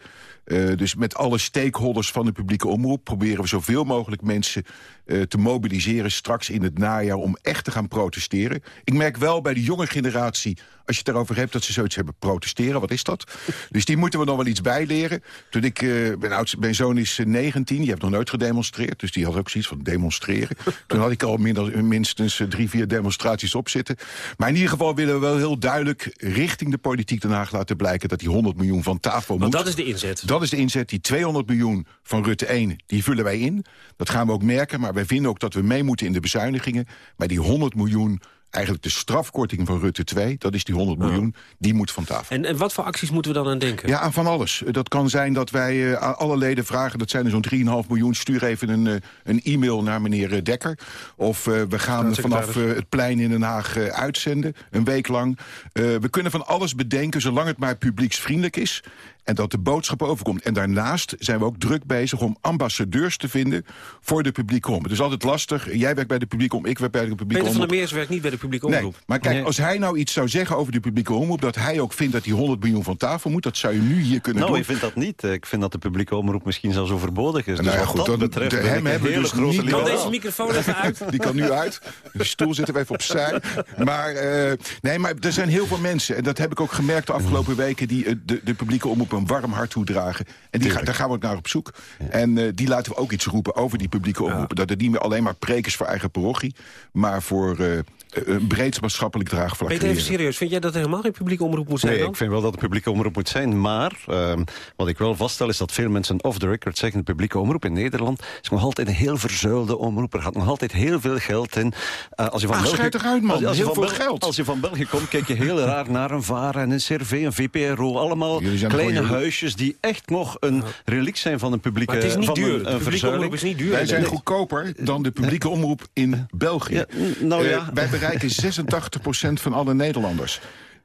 Uh, dus met alle stakeholders van de publieke omroep... proberen we zoveel mogelijk mensen uh, te mobiliseren straks in het najaar... om echt te gaan protesteren. Ik merk wel bij de jonge generatie, als je het daarover hebt... dat ze zoiets hebben, protesteren, wat is dat? dus die moeten we nog wel iets bijleren. Toen ik, uh, mijn, zoon is 19, die heeft nog nooit gedemonstreerd... dus die had ook zoiets van demonstreren. Toen had ik al minder, minstens drie, vier demonstraties op zitten. Maar in ieder geval willen we wel heel duidelijk... richting de politiek Den Haag laten blijken... dat die 100 miljoen van tafel Want moet. dat is de inzet. Dat is de inzet. Die 200 miljoen van Rutte 1, die vullen wij in. Dat gaan we ook merken, maar wij vinden ook dat we mee moeten in de bezuinigingen. Maar die 100 miljoen, eigenlijk de strafkorting van Rutte 2... dat is die 100 miljoen, die moet van tafel. En, en wat voor acties moeten we dan aan denken? Ja, aan van alles. Dat kan zijn dat wij aan alle leden vragen... dat zijn er zo'n 3,5 miljoen, stuur even een, uh, een e-mail naar meneer Dekker. Of uh, we gaan vanaf het plein in Den Haag uitzenden, een week lang. we kunnen van alles bedenken, zolang het maar publieksvriendelijk is... En dat de boodschap overkomt. En daarnaast zijn we ook druk bezig om ambassadeurs te vinden voor de publieke omroep. Het is altijd lastig. Jij werkt bij de publieke omroep, ik werk bij de publieke Peter omroep. van der Meers werkt niet bij de publieke omroep. Nee, maar kijk, Nee. als hij nou iets zou zeggen over de publieke omroep... dat hij ook vindt dat die 100 miljoen van tafel moet... dat zou je nu hier kunnen Nou, doen. ik vind dat niet. Ik vind dat de publieke omroep misschien zelfs overbodig is. Nou dus ja, goed, dat dan- betreft de- ben hem hebben hele dus grote niet Kan deze microfoon even uit? Die kan nu uit. De stoel zit er even opzij. Maar, eh, nee, maar er zijn heel veel mensen... en dat heb ik ook gemerkt de afgelopen weken... die eh, de, de publieke omroep een warm hart toedragen. En die, ga- daar gaan we ook naar op zoek. En eh, die laten we ook iets roepen over die publieke omroepen. Dat het niet meer alleen maar preek is voor eigen parochie... maar voor eh, een breed maatschappelijk draagvlak Peter, even serieus. Vind jij dat er helemaal geen publieke omroep moet zijn Nee, dan? ik vind wel dat de publieke omroep moet zijn. Maar ehm, wat ik wel vaststel is dat veel mensen off the record zeggen... de publieke omroep in Nederland is nog altijd een heel verzuilde omroep. Er gaat nog altijd heel veel geld in. Eh, als je van Ah, België, eruit, man. Als, als je Heel van veel Bel- geld. Als je van België komt, kijk je heel raar naar een VARA en een CRV, een VPRO. Allemaal kleine huisjes die echt nog een reliek zijn van een publieke Maar het is niet van duur. Een, publieke omroep is niet duur. Wij zijn Nee. goedkoper dan de publieke omroep in België. Ja, nou Eh, ja. Bereiken 86% van alle Nederlanders.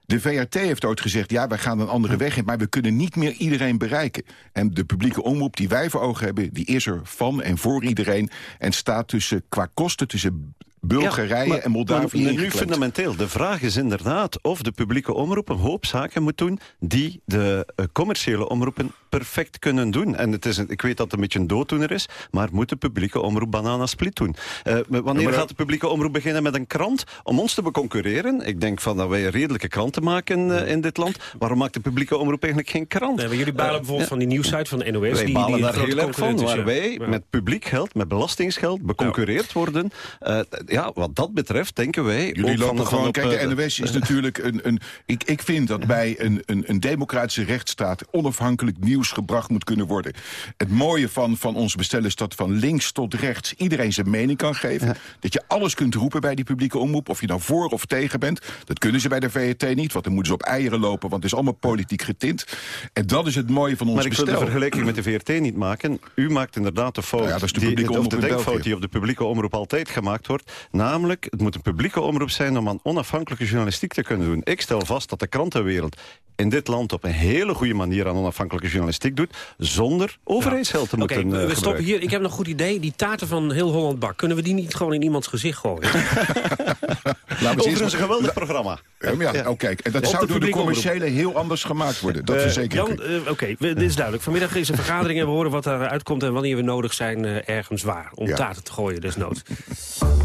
De VRT heeft ooit gezegd, ja, wij gaan een andere weg in... maar we kunnen niet meer iedereen bereiken. En de publieke omroep die wij voor ogen hebben... die is er van en voor iedereen... en staat tussen, qua kosten tussen Bulgarije maar- en Moldavië maar nu fundamenteel. De vraag is inderdaad of de publieke omroep een hoop zaken moet doen... die de eh, commerciële omroepen perfect kunnen doen. En het is een, ik weet dat het een beetje een dooddoener is... maar moet de publieke omroep banana split doen? Eh, wanneer gaat de publieke omroep beginnen met een krant om ons te beconcurreren? Ik denk van dat wij redelijke kranten maken eh, in dit land. Waarom maakt de publieke omroep eigenlijk geen krant? Nee, maar jullie balen Eh, bijvoorbeeld van die nieuwsite van de NOS. wij die, balen die daar heel erg van, waar ja. wij Ja. met publiek geld, met belastingsgeld beconcurreerd worden. Eh, ja, wat dat betreft denken wij... Jullie ook lopen van, gewoon... van op, kijk, de NOS is natuurlijk een... een ik, ik vind dat bij een, een, een democratische rechtsstaat... onafhankelijk nieuws gebracht moet kunnen worden. Het mooie van, van ons bestel is dat van links tot rechts... iedereen zijn mening kan geven. Dat je alles kunt roepen bij die publieke omroep. Of je nou voor of tegen bent. Dat kunnen ze bij de VRT niet. Want dan moeten ze op eieren lopen. Want het is allemaal politiek getint. En dat is het mooie van ons Maar ik wil bestel. de vergelijking met de VRT niet maken. U maakt inderdaad de fout, Nou ja, dat is de die, of de denkfout die op de publieke omroep altijd gemaakt wordt. Namelijk, het moet een publieke omroep zijn om aan onafhankelijke journalistiek te kunnen doen. Ik stel vast dat de krantenwereld in dit land op een hele goede manier aan onafhankelijke journalistiek doet, zonder overheidsgeld te Oké, moeten eh, we stoppen hier. Ik heb nog een goed idee. Die taarten van heel Holland Bak, kunnen we die niet gewoon in iemands gezicht gooien? Laten we eens Overigens een geweldig programma. Ja, maar ja, oh, kijk, en dat Op zou de door de commerciële heel anders gemaakt worden. Dat Eh, verzeker ik Jan, u. eh, oké, dit is duidelijk. Vanmiddag is een vergadering en we horen wat eruit komt... en wanneer we nodig zijn ergens waar. Om Ja. taarten te gooien, desnoods.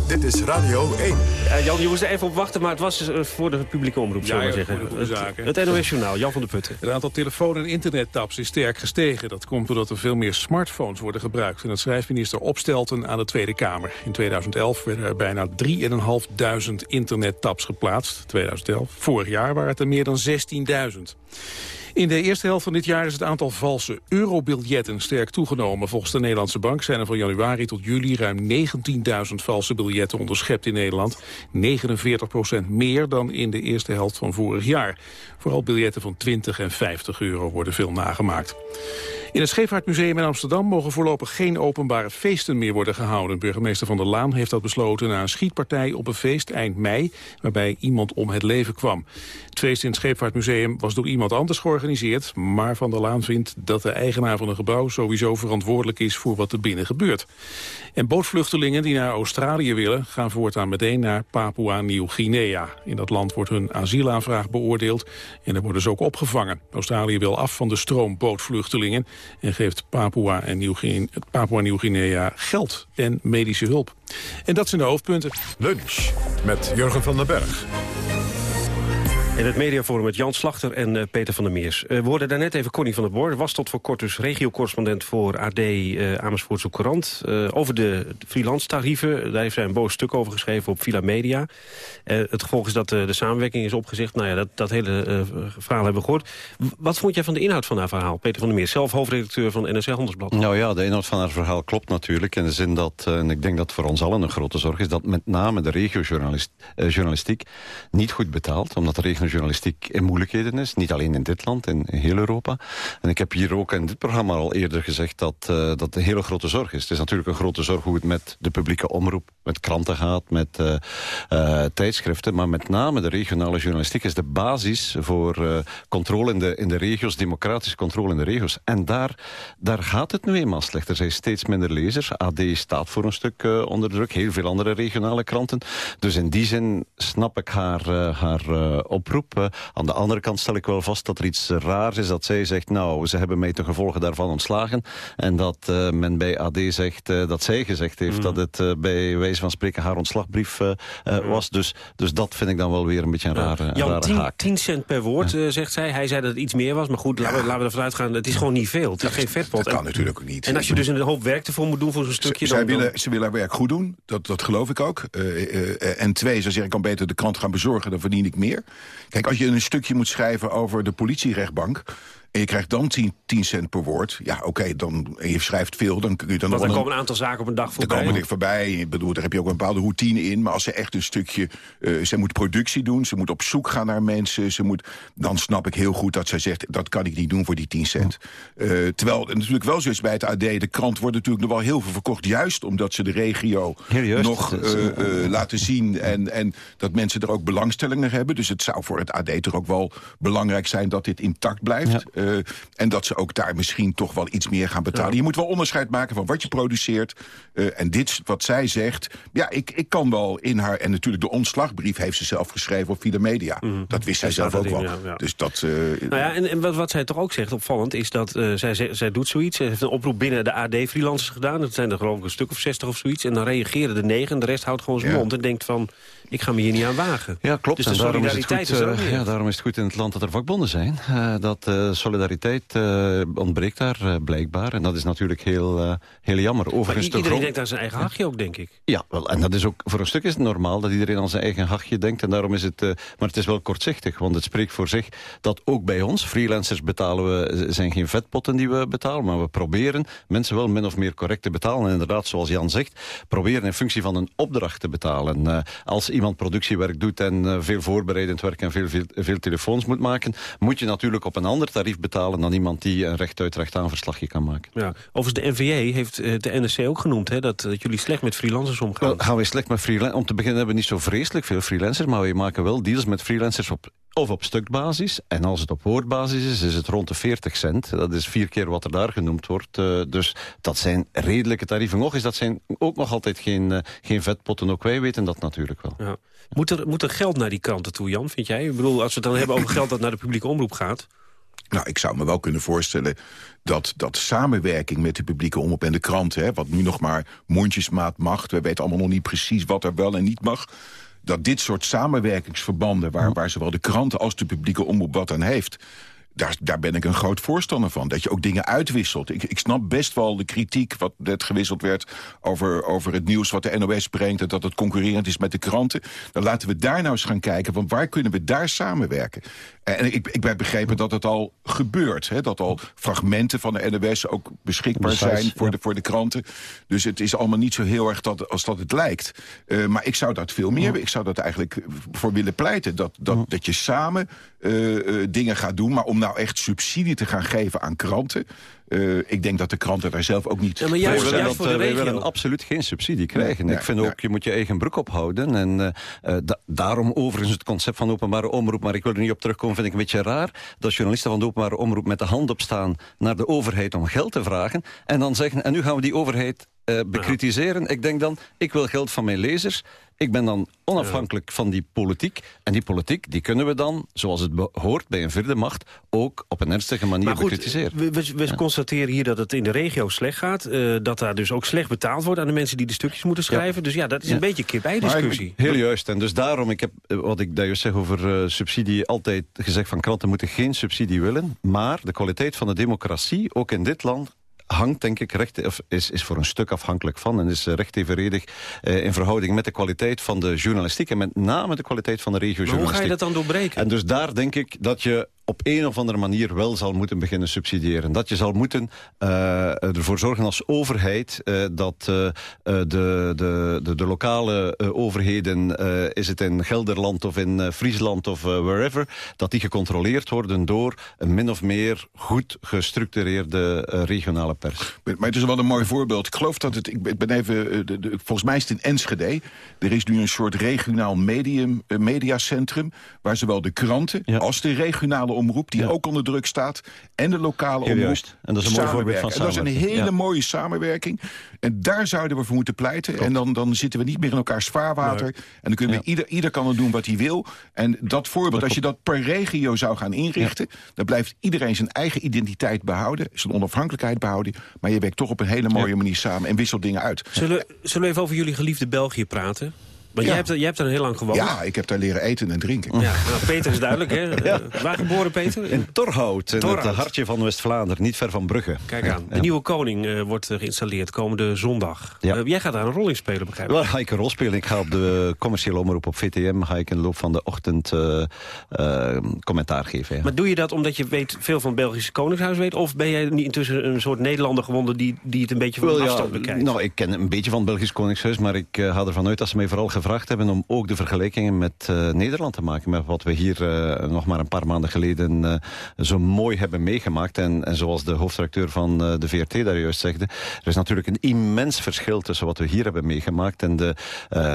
Dit is Radio 1. Eh, Jan, je moest er even op wachten, maar het was voor de publieke omroep, Ja, ja, zeggen. Het, het NOS-journaal, Jan van der Putten. Het aantal telefoon- en internettabs is sterk gestegen. Dat komt doordat er veel meer smartphones worden gebruikt. En dat schrijft minister Opstelten aan de Tweede Kamer. In 2011 werden er bijna 3.500 internettabs geplaatst. 2011. Vorig jaar waren het er meer dan 16.000. In de eerste helft van dit jaar is het aantal valse eurobiljetten sterk toegenomen. Volgens de Nederlandse Bank zijn er van januari tot juli ruim 19.000 valse biljetten onderschept in Nederland. 49% meer dan in de eerste helft van vorig jaar. Vooral biljetten van 20 en 50 euro worden veel nagemaakt. In het Scheepvaartmuseum in Amsterdam mogen voorlopig geen openbare feesten meer worden gehouden. Burgemeester Van der Laan heeft dat besloten na een schietpartij op een feest eind mei, waarbij iemand om het leven kwam. Het feest in het Scheepvaartmuseum was door iemand anders georganiseerd, maar Van der Laan vindt dat de eigenaar van een gebouw sowieso verantwoordelijk is voor wat er binnen gebeurt. En bootvluchtelingen die naar Australië willen, gaan voortaan meteen naar Papua-Nieuw-Guinea. In dat land wordt hun asielaanvraag beoordeeld en er worden ze ook opgevangen. Australië wil af van de stroom bootvluchtelingen en geeft Papua en Nieuw-Guinea geld en medische hulp. En dat zijn de hoofdpunten. Lunch met Jurgen van den Berg. In het mediaforum met Jan Slachter en uh, Peter van der Meers. Uh, we hoorden daarnet even Connie van der Boer. Was tot voor kort dus regiocorrespondent voor AD uh, Amersfoortse Courant. over de freelance tarieven. Daar heeft zij een boos stuk over geschreven op Villa Media. het gevolg is dat de samenwerking is opgezegd. Nou ja, dat, dat hele verhaal hebben we gehoord. Wat vond jij van de inhoud van haar verhaal? Peter van der Meers, zelf hoofdredacteur van NRC Handelsblad. Nou ja, de inhoud van haar verhaal klopt natuurlijk. In de zin dat, en ik denk dat voor ons allen een grote zorg is... dat met name de regiojournalistiek niet goed betaalt. Omdat de regio journalistiek in moeilijkheden is. Niet alleen in dit land, in heel Europa. En ik heb hier ook in dit programma al eerder gezegd dat uh, dat een hele grote zorg is. Het is natuurlijk een grote zorg hoe het met de publieke omroep, met kranten gaat, met uh, uh, tijdschriften. Maar met name de regionale journalistiek is de basis voor controle in de, in de regio's, democratische controle in de regio's. En daar, daar gaat het nu eenmaal slecht. Er zijn steeds minder lezers. AD staat voor een stuk onder druk. Heel veel andere regionale kranten. Dus in die zin snap ik haar, haar oproep groep. aan de andere kant stel ik wel vast dat er iets raars is dat zij zegt... nou, ze hebben mij ten gevolge daarvan ontslagen. En dat uh, men bij AD zegt uh, dat zij gezegd heeft... Mm. dat het bij wijze van spreken haar ontslagbrief mm. was. Dus, dus dat vind ik dan wel weer een beetje een rare, een Jan, rare 10, haak. 10 cent per woord, ja. zegt zij. Hij zei dat het iets meer was. Maar goed, ja. laten, we, laten we ervan uitgaan. Het is gewoon niet veel. Het is geen vetpot. Dat kan natuurlijk ook niet. En als je dus een hoop werk ervoor moet doen voor zo'n stukje... Ze, dan, zij willen, ze willen haar werk goed doen. Dat, dat geloof ik ook. en twee, ze zeggen ik kan beter de krant gaan bezorgen. Dan verdien ik meer. Kijk, als je een stukje moet schrijven over de politierechtbank... en je krijgt dan 10, 10 cent per woord... ja, oké, okay, dan en je schrijft veel, dan kun je dan... Want er komen een aantal zaken op een dag voorbij. Er komen er voorbij, ik bedoel, daar heb je ook een bepaalde routine in... maar als ze echt een stukje... Uh, ze moet productie doen, ze moet op zoek gaan naar mensen... Ze moet, dan snap ik heel goed dat zij zegt... dat kan ik niet doen voor die 10 cent. Uh, terwijl het natuurlijk wel zo is bij het AD... de krant wordt natuurlijk nog wel heel veel verkocht... juist omdat ze de regio nog uh, uh, laten zien... En, en dat mensen er ook belangstelling naar hebben. Dus het zou voor het AD toch ook wel belangrijk zijn... dat dit intact blijft. Ja. Uh, en dat ze ook daar misschien toch wel iets meer gaan betalen. Ja. Je moet wel onderscheid maken van wat je produceert. Uh, en dit wat zij zegt... ja, ik, ik kan wel in haar... en natuurlijk de ontslagbrief heeft ze zelf geschreven op Via Media. Mm -hmm. Dat wist zij zelf ook wel. Ja, ja. Dus dat, uh, nou ja, en, en wat, wat zij toch ook zegt, opvallend... is dat uh, zij, zij, zij doet zoiets. Ze heeft een oproep binnen de AD-freelancers gedaan. Dat zijn er geloof ik een stuk of zestig of zoiets. En dan reageren de negen. De rest houdt gewoon zijn mond en denkt van... ik ga me hier niet aan wagen. Ja, klopt. Dus de en daarom is, het goed, is ja, daarom is het goed in het land dat er vakbonden zijn. Uh, dat uh, solidariteit uh, ontbreekt daar blijkbaar. En dat is natuurlijk heel, heel jammer. Overigens maar iedereen denkt aan zijn eigen hachje ook, denk ik. Ja, wel, en dat is ook, voor een stuk is het normaal dat iedereen aan zijn eigen hachje denkt. En daarom is het, maar het is wel kortzichtig. Want het spreekt voor zich dat ook bij ons, freelancers betalen we, zijn geen vetpotten die we betalen. Maar we proberen mensen wel min of meer correct te betalen. En inderdaad, zoals Jan zegt, proberen in functie van een opdracht te betalen. als iemand productiewerk doet en veel voorbereidend werk en veel, veel, veel, telefoons moet maken, moet je natuurlijk op een ander tarief betalen dan iemand die een rechtuit recht aan verslagje kan maken. Ja. Overigens, de NVJ heeft uh, de NRC ook genoemd, hè, dat, dat, jullie slecht met freelancers omgaan. Wel, gaan we slecht met freelancers? Om te beginnen hebben we niet zo vreselijk veel freelancers, maar we maken wel deals met freelancers op of op stukbasis. En als het op woordbasis is, is het rond de 40 cent. Dat is vier keer wat er daar genoemd wordt. Uh, dus dat zijn redelijke tarieven. Nog is dat zijn ook nog altijd geen, uh, geen vetpotten. Ook wij weten dat natuurlijk wel. Ja. Moet, er, moet er geld naar die kranten toe, Jan, vind jij? Ik bedoel, als we het dan hebben over geld dat naar de publieke omroep gaat... Nou, ik zou me wel kunnen voorstellen dat, dat samenwerking met de publieke omroep en de kranten... Hè, wat nu nog maar mondjesmaat mag... we weten allemaal nog niet precies wat er wel en niet mag dat dit soort samenwerkingsverbanden... waar, waar zowel de kranten als de publieke omroep wat aan heeft... Daar, daar, ben ik een groot voorstander van. Dat je ook dingen uitwisselt. Ik, ik snap best wel de kritiek wat net gewisseld werd... Over, over het nieuws wat de NOS brengt... en dat het concurrerend is met de kranten. Dan laten we daar nou eens gaan kijken... van waar kunnen we daar samenwerken? En ik, ik ben begrepen dat het al gebeurt. Hè? Dat al fragmenten van de NOS ook beschikbaar zijn voor, de, voor de kranten. Dus het is allemaal niet zo heel erg dat, als dat het lijkt. Uh, maar ik zou dat veel meer... Ik zou dat eigenlijk voor willen pleiten. Dat, dat, dat je samen uh, uh, dingen gaat doen. Maar om nou echt subsidie te gaan geven aan kranten... Eh, ik denk dat de kranten daar zelf ook niet Ja, maar juist- voor zijn. juist voor de wij regio. willen absoluut geen subsidie krijgen. Nee, ik vind nee, ook, je moet je eigen broek ophouden. En eh, eh, da- daarom overigens het concept van openbare omroep, maar ik wil er niet op terugkomen, vind ik een beetje raar, dat journalisten van de openbare omroep met de hand opstaan naar de overheid om geld te vragen, en dan zeggen, en nu gaan we die overheid eh, bekritiseren. Ik denk dan, ik wil geld van mijn lezers. Ik ben dan onafhankelijk van die politiek. En die politiek, die kunnen we dan, zoals het hoort bij een vierde macht, ook op een ernstige manier Maar goed, bekritiseren. we, we, we constateren hier dat het in de regio slecht gaat. eh, dat daar dus ook slecht betaald wordt aan de mensen die de stukjes moeten schrijven. Dus ja, dat is Ja. een beetje kip-ei-discussie. Heel juist. En dus daarom, ik heb eh, wat ik daar juist zeg over eh, subsidie, altijd gezegd van kranten moeten geen subsidie willen. Maar de kwaliteit van de democratie, ook in dit land, hangt denk ik recht, of is, is voor een stuk afhankelijk van en is eh, recht evenredig eh, in verhouding met de kwaliteit van de journalistiek en met name de kwaliteit van de Maar hoe regiojournalistiek. ga je dat dan doorbreken? En dus daar denk ik dat je op een of andere manier wel zal moeten beginnen subsidiëren. Dat je zal moeten eh, ervoor zorgen als overheid eh, dat eh, de, de, de, de lokale eh, overheden, eh, is het in Gelderland of in Friesland of wherever, dat die gecontroleerd worden door een min of meer goed gestructureerde regionale pers. Maar het is wel een mooi voorbeeld. Ik geloof dat het... Ik ben- even... de, de- volgens mij is het in Enschede. Er is nu een soort regionaal medium, mediacentrum... waar zowel de kranten als de regionale omroep... die ook onder druk staat... en de lokale omroep juist. En dat is een mooi voorbeeld van samenwerken. En dat is een samenwerking. hele Ja. mooie samenwerking. En daar zouden we voor moeten pleiten. En dan, dan zitten we niet meer in elkaars vaarwater. En dan kunnen we... Ieder, ieder kan dan doen wat hij wil. En dat voorbeeld, als je dat per regio zou gaan inrichten... dan blijft iedereen zijn eigen identiteit behouden. Zijn onafhankelijkheid behouden. Maar je werkt toch op een hele mooie manier samen... en wisselt dingen uit. Zullen, zullen we even over jullie geliefde België praten? Want Ja. jij, hebt, er- jij hebt er heel lang gewoond. Ja, ik heb daar leren eten en drinken. Ja, nou, Peter is duidelijk, hè? Eh, Waar geboren, Peter? In Torhout, in Torhout. het hartje van West-Vlaanderen, niet ver van Brugge. Kijk aan, de nieuwe koning eh, wordt eh, geïnstalleerd komende zondag. Ja. Eh, jij gaat daar een rol in spelen, begrijp ik? Wel ga ik een rol spelen. Ik ga op de commerciële omroep op VTM... ga ik in de loop van de ochtend eh, eh, commentaar geven. ja. Maar doe je dat omdat je weet, veel van het Belgische Koningshuis weet? Of ben jij niet intussen een soort Nederlander gewonnen... die, die het een beetje van Wel, afstand bekijkt? Nou, ik ken een beetje van het Belgisch Koningshuis... maar ik eh, ga ervan uit dat ze mij vooral gevraagd hebben... om ook de vergelijkingen met eh, Nederland te maken. Met wat we hier eh, nog maar een paar maanden geleden eh, zo mooi hebben meegemaakt. En, en zoals de hoofdredacteur van de VRT daar juist zegde... er is natuurlijk een immens verschil tussen wat we hier hebben meegemaakt... en de,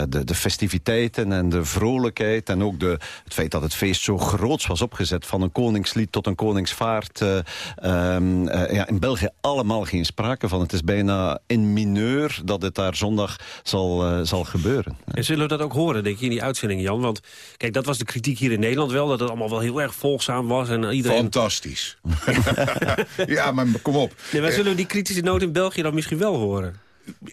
de, de festiviteiten en de vrolijkheid... en ook de, het feit dat het feest zo groots was opgezet... van een koningslied tot een koningsvaart. eh, ehm, eh, ja, in België allemaal geen sprake van. Het is bijna in mineur dat het daar zondag zal, zal gebeuren. En zullen we dat ook horen, denk je, in die uitzending, Jan? Want kijk, dat was de kritiek hier in Nederland wel... dat het allemaal wel heel erg volgzaam was en iedereen... Fantastisch. ja, maar kom op. Nee, maar zullen we die kritische noot in België dan misschien wel horen?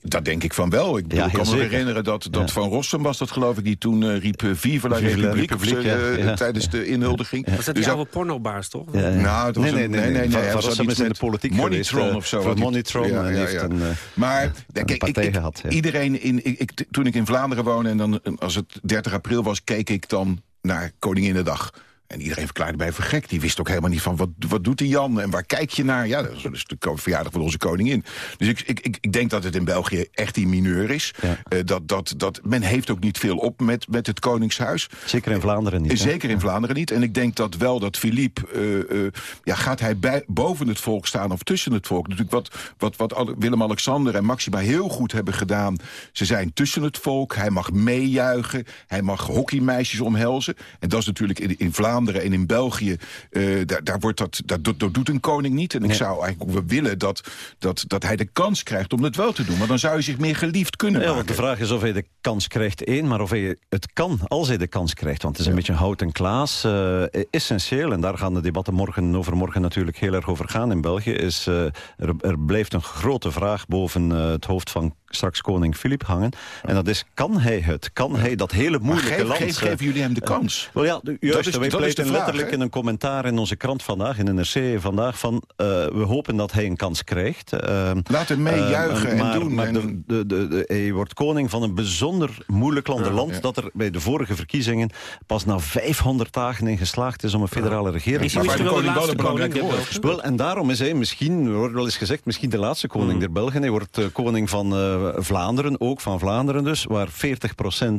Dat denk ik van wel. Ik, bedoel, Ja, ik kan me zeker. herinneren dat, dat Ja. Van Rossum was dat geloof ik... die toen eh, riep eh, Vive la Republiek, ja, eh, ja. tijdens de inhuldiging. Was dat die Dus oude pornobaas, toch? Nou, het was nee, nee, een- nee, nee, nee, Van- hij Van was Rossum is in de politiek Monitron geweest, of zo. Hij- Monitron Ja, en ja, heeft een, Maar partij gehad. ja. iedereen in, ik, ik- toen ik in Vlaanderen woonde en dan, als het 30 april was, keek ik dan naar Koninginnedag. En iedereen verklaarde mij voor gek. Die wist ook helemaal niet van, wat, wat doet die Jan? En waar kijk je naar? Ja, dat is dus de verjaardag van onze koningin. Dus ik, ik, ik, ik denk dat het in België echt in mineur is. Eh, dat, dat, dat, men heeft ook niet veel op met, met het Koningshuis. Zeker in Vlaanderen niet. Eh? Zeker in Vlaanderen niet. En ik denk dat wel dat Philippe... eh, eh, ja, gaat hij bij, boven het volk staan of tussen het volk? Natuurlijk wat, wat, wat Willem-Alexander en Maxima heel goed hebben gedaan. Ze zijn tussen het volk. Hij mag meejuichen. Hij mag hockeymeisjes omhelzen. En dat is natuurlijk in, in Vlaanderen en in België... eh, daar, daar, wordt dat, dat, doet- dat doet een koning niet. En ik zou eigenlijk willen dat, dat, dat hij de kans krijgt om dat wel te doen. Maar dan zou hij zich meer geliefd kunnen Ja, maken. de vraag is of hij de kans krijgt, één, maar of hij het kan als hij de kans krijgt. Want het is een beetje een houten klaas. eh, essentieel, en daar gaan de debatten morgen en overmorgen natuurlijk heel erg over gaan in België, is eh, er, er blijft een grote vraag boven het hoofd van straks koning Filip hangen. En dat is, kan hij het? Kan hij dat hele moeilijke geef- land... geef- eh, geven jullie hem de kans? Wel ja, de- juist. is- wij dat is de vraag, letterlijk in een commentaar in onze krant vandaag, in NRC vandaag, van eh, we hopen dat hij een kans krijgt. Eh, Laat hem meejuichen eh, en maar, doen Maar en- de, de, de, de- hij wordt koning van een bijzonder moeilijk landenland... ja. dat er bij de vorige verkiezingen pas na 500 dagen in geslaagd is om een federale regering Is te Maar wel de koning wel laatste een koning belangrijk der woord. Belgen? wel, en daarom is hij misschien, er wordt wel eens gezegd, misschien de laatste koning Hmm. der Belgen. Hij wordt eh, koning van, eh, Vlaanderen, ook van Vlaanderen dus, waar 40%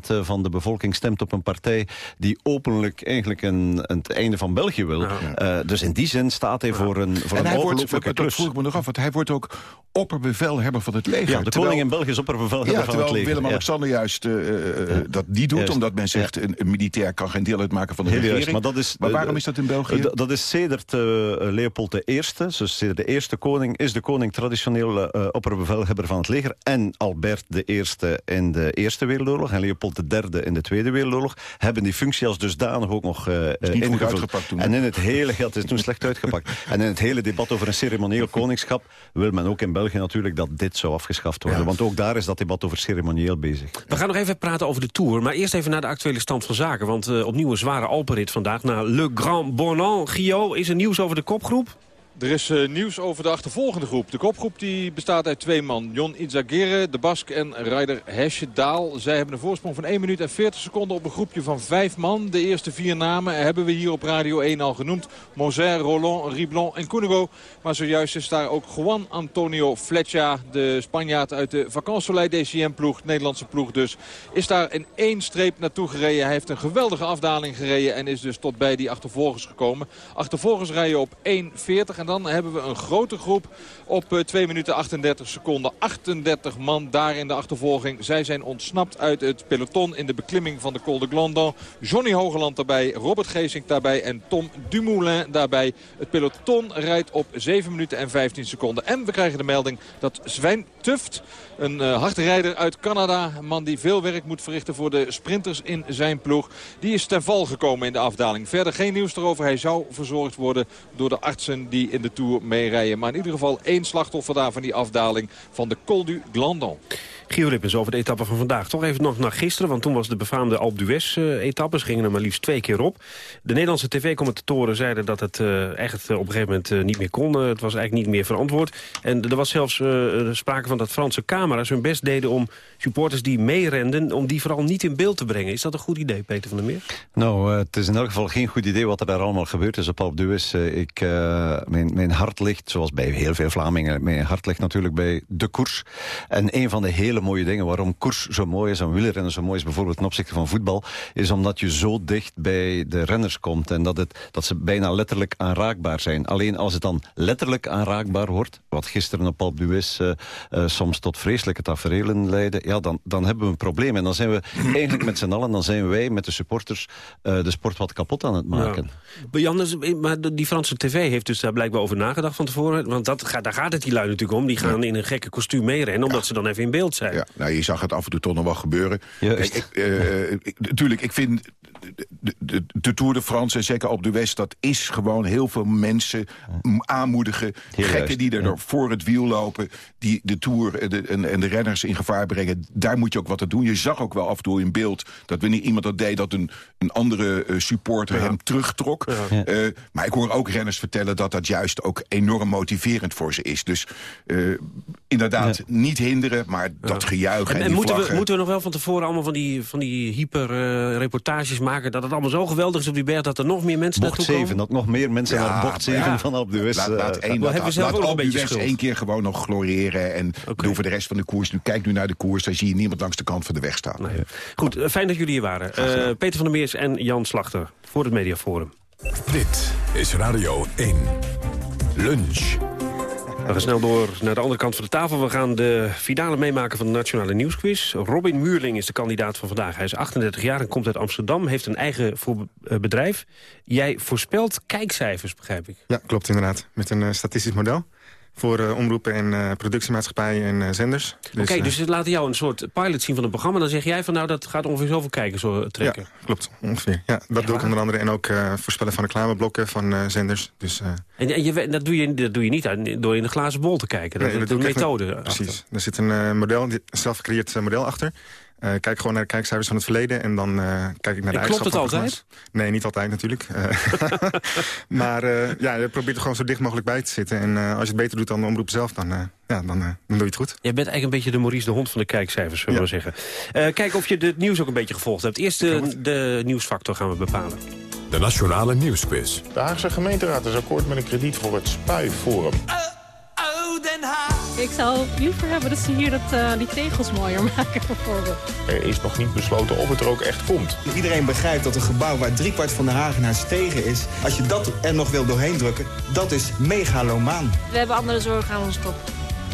eh, van de bevolking stemt op een partij die openlijk eigenlijk een, het einde van België wil. Eh, dus in die zin staat hij voor een, voor en een hij wordt, ongelooflijke dat klus. vroeg ik me nog af, want hij wordt ook opperbevelhebber van het leger. Ja, de koning in België is opperbevelhebber ja, van het terwijl leger. Willem-Alexander juist dat niet doet, Juist. omdat men zegt een, een militair kan geen deel uitmaken van de Heel regering. juist, maar dat is, Maar waarom is dat in België? Dat is sedert Leopold I, dus sedert de eerste koning, is de koning traditioneel opperbevelhebber van het leger. En Albert I in de Eerste Wereldoorlog en Leopold III in de Tweede Wereldoorlog hebben die functie als dusdanig ook nog goed ingevuld. toen? En in het hele, het is toen slecht uitgepakt. En in het hele debat over een ceremonieel koningschap wil men ook in België natuurlijk dat dit zou afgeschaft worden. Want ook daar is dat debat over ceremonieel bezig. We gaan nog even praten over de Tour. Maar eerst even naar de actuele stand van zaken. Want eh, opnieuw een zware Alpenrit vandaag naar Le Grand Bonan. Gio, is er nieuws over de kopgroep? Er is eh, nieuws over de achtervolgende groep. De kopgroep die bestaat uit twee man. Jon Izagirre, De Bask en Ryder Hesjedaal. Zij hebben een voorsprong van 1 minuut en 40 seconden op een groepje van vijf man. De eerste vier namen hebben we hier op Radio 1 al genoemd. Moser, Roland, Riblon en Cunego. Maar zojuist is daar ook Juan Antonio Fletcher, de Spanjaard uit de Vacances Soleil DCM-ploeg, Nederlandse ploeg dus. Is daar in één streep naartoe gereden. Hij heeft een geweldige afdaling gereden en is dus tot bij die achtervolgers gekomen. Achtervolgers rijden op 1.40 en dan hebben we een grote groep op eh, 2 minuten 38 seconden. 38 man daar in de achtervolging. Zij zijn ontsnapt uit het peloton in de beklimming van de Col de Glandon. Johnny Hogeland daarbij, Robert Geesink daarbij en Tom Dumoulin daarbij. Het peloton rijdt op 7 minuten en 15 seconden. En we krijgen de melding dat Sven Tuft, een uh, hardrijder uit Canada... een man die veel werk moet verrichten voor de sprinters in zijn ploeg... die is ten val gekomen in de afdaling. Verder geen nieuws erover. Hij zou verzorgd worden door de artsen die in de Tour meerijden. Maar in ieder geval één slachtoffer daar van die afdaling van de Col du Glandon. Gio Lippens over de etappe van vandaag. Toch even nog naar gisteren, want toen was de befaamde Alpe d'Huez-etappe. Ze gingen er maar liefst twee keer op. De Nederlandse tv-commentatoren zeiden dat het uh, echt uh, op een gegeven moment niet meer kon. het was eigenlijk niet meer verantwoord. En er was zelfs sprake van dat Franse camera's hun best deden... om supporters die meerenden, om die vooral niet in beeld te brengen. Is dat een goed idee, Peter van der Meer? Nou, het is in elk geval geen goed idee wat er daar allemaal gebeurd is op Alpe d'Huez. ik, mijn, mijn hart ligt, zoals bij heel veel Vlamingen... mijn hart ligt natuurlijk bij de koers. En een van de hele mooie dingen waarom koers zo mooi is en wielrennen zo mooi is, bijvoorbeeld ten opzichte van voetbal, is omdat je zo dicht bij de renners komt en dat, het, dat ze bijna letterlijk aanraakbaar zijn. Alleen als het dan letterlijk aanraakbaar wordt, wat gisteren op Alpe d'Huez uh, uh, soms tot vreselijke tafereelen leidde, ja, dan, dan hebben we een probleem. En dan zijn we eigenlijk met z'n allen, dan zijn wij met de supporters uh, de sport wat kapot aan het maken. Ja. Jannes, maar die Franse tv heeft dus daar blijkbaar over nagedacht van tevoren, want dat, daar gaat het die lui natuurlijk om. Die gaan in een gekke kostuum meerennen, omdat ze dan even in beeld zijn. Ja, nou, je zag het af en toe toch nog wel gebeuren. Ik, uh, ik, natuurlijk, ik vind de, de, de, Tour de France en zeker op de West... dat is gewoon heel veel mensen aanmoedigen. Heel gekken juist, die er ja. voor het wiel lopen... die de Tour en de, en, en de renners in gevaar brengen. Daar moet je ook wat aan doen. Je zag ook wel af en toe in beeld dat wanneer iemand dat deed... dat een, een andere supporter Ja. hem terugtrok. Ja. Uh, maar ik hoor ook renners vertellen dat dat juist ook enorm motiverend voor ze is. Dus uh, inderdaad, niet hinderen, maar dat gejuich en, En, en die moeten, we, moeten we nog wel van tevoren allemaal van die, van die hyper-reportages maken... dat het allemaal zo geweldig is op die berg dat er nog meer mensen Bocht naartoe 7, komen? dat nog meer mensen Ja, naar bocht 7 ja. van Alpe d'Huez. Laat, laat, eh, één, we laat, hebben zelf laat ook een één keer gewoon nog gloriëren. En doe voor de rest van de koers. Nu kijk nu naar de koers, dan zie je niemand langs de kant van de weg staan. Goed, eh, fijn dat jullie hier waren. Eh, Peter van der Meers en Jan Slachter voor het Mediaforum. Dit is Radio 1. Lunch. We gaan snel door naar de andere kant van de tafel. We gaan de finale meemaken van de Nationale Nieuwsquiz. Robin Muurling is de kandidaat van vandaag. Hij is 38 jaar en komt uit Amsterdam. Heeft een eigen eh, bedrijf. Jij voorspelt kijkcijfers, begrijp ik. Ja, klopt inderdaad. Met een eh, statistisch model. Voor eh, omroepen en eh, productiemaatschappijen en eh, zenders. Oké, eh, dus ze laten jou een soort pilot zien van het programma. Dan zeg jij van nou, dat gaat ongeveer zoveel kijkers zo trekken. Ja, klopt. Ongeveer. Ja, dat doe ik onder andere. En ook voorspellen van reclameblokken van zenders. Dus, En, en je, dat, doe je, dat doe je niet uit, door in de glazen bol te kijken. Dat, nee, is doe een methode. Precies. Er zit een model, een zelf gecreëerd model achter. Eh, kijk gewoon naar de kijkcijfers van het verleden en dan eh, kijk ik naar de En klopt het altijd? programma's. Nee, niet altijd natuurlijk. Eh, maar eh, ja, je probeert er gewoon zo dicht mogelijk bij te zitten. En eh, als je het beter doet dan de omroep zelf, dan, eh, ja, dan, dan doe je het goed. Jij bent eigenlijk een beetje de Maurice de Hond van de kijkcijfers, zullen we maar zeggen. Eh, kijk of je het nieuws ook een beetje gevolgd hebt. Eerst de, de nieuwsfactor gaan we bepalen. De Nationale Nieuwsquiz. De Haagse gemeenteraad is akkoord met een krediet voor het Spuiforum. Haag. Ik zou liever hebben dat ze hier dat, eh, die tegels mooier maken bijvoorbeeld. Er is nog niet besloten of het er ook echt komt. Iedereen begrijpt dat een gebouw waar driekwart van de Hagenaars tegen is... als je dat er nog wil doorheen drukken, dat is megalomaan. We hebben andere zorg aan ons kop.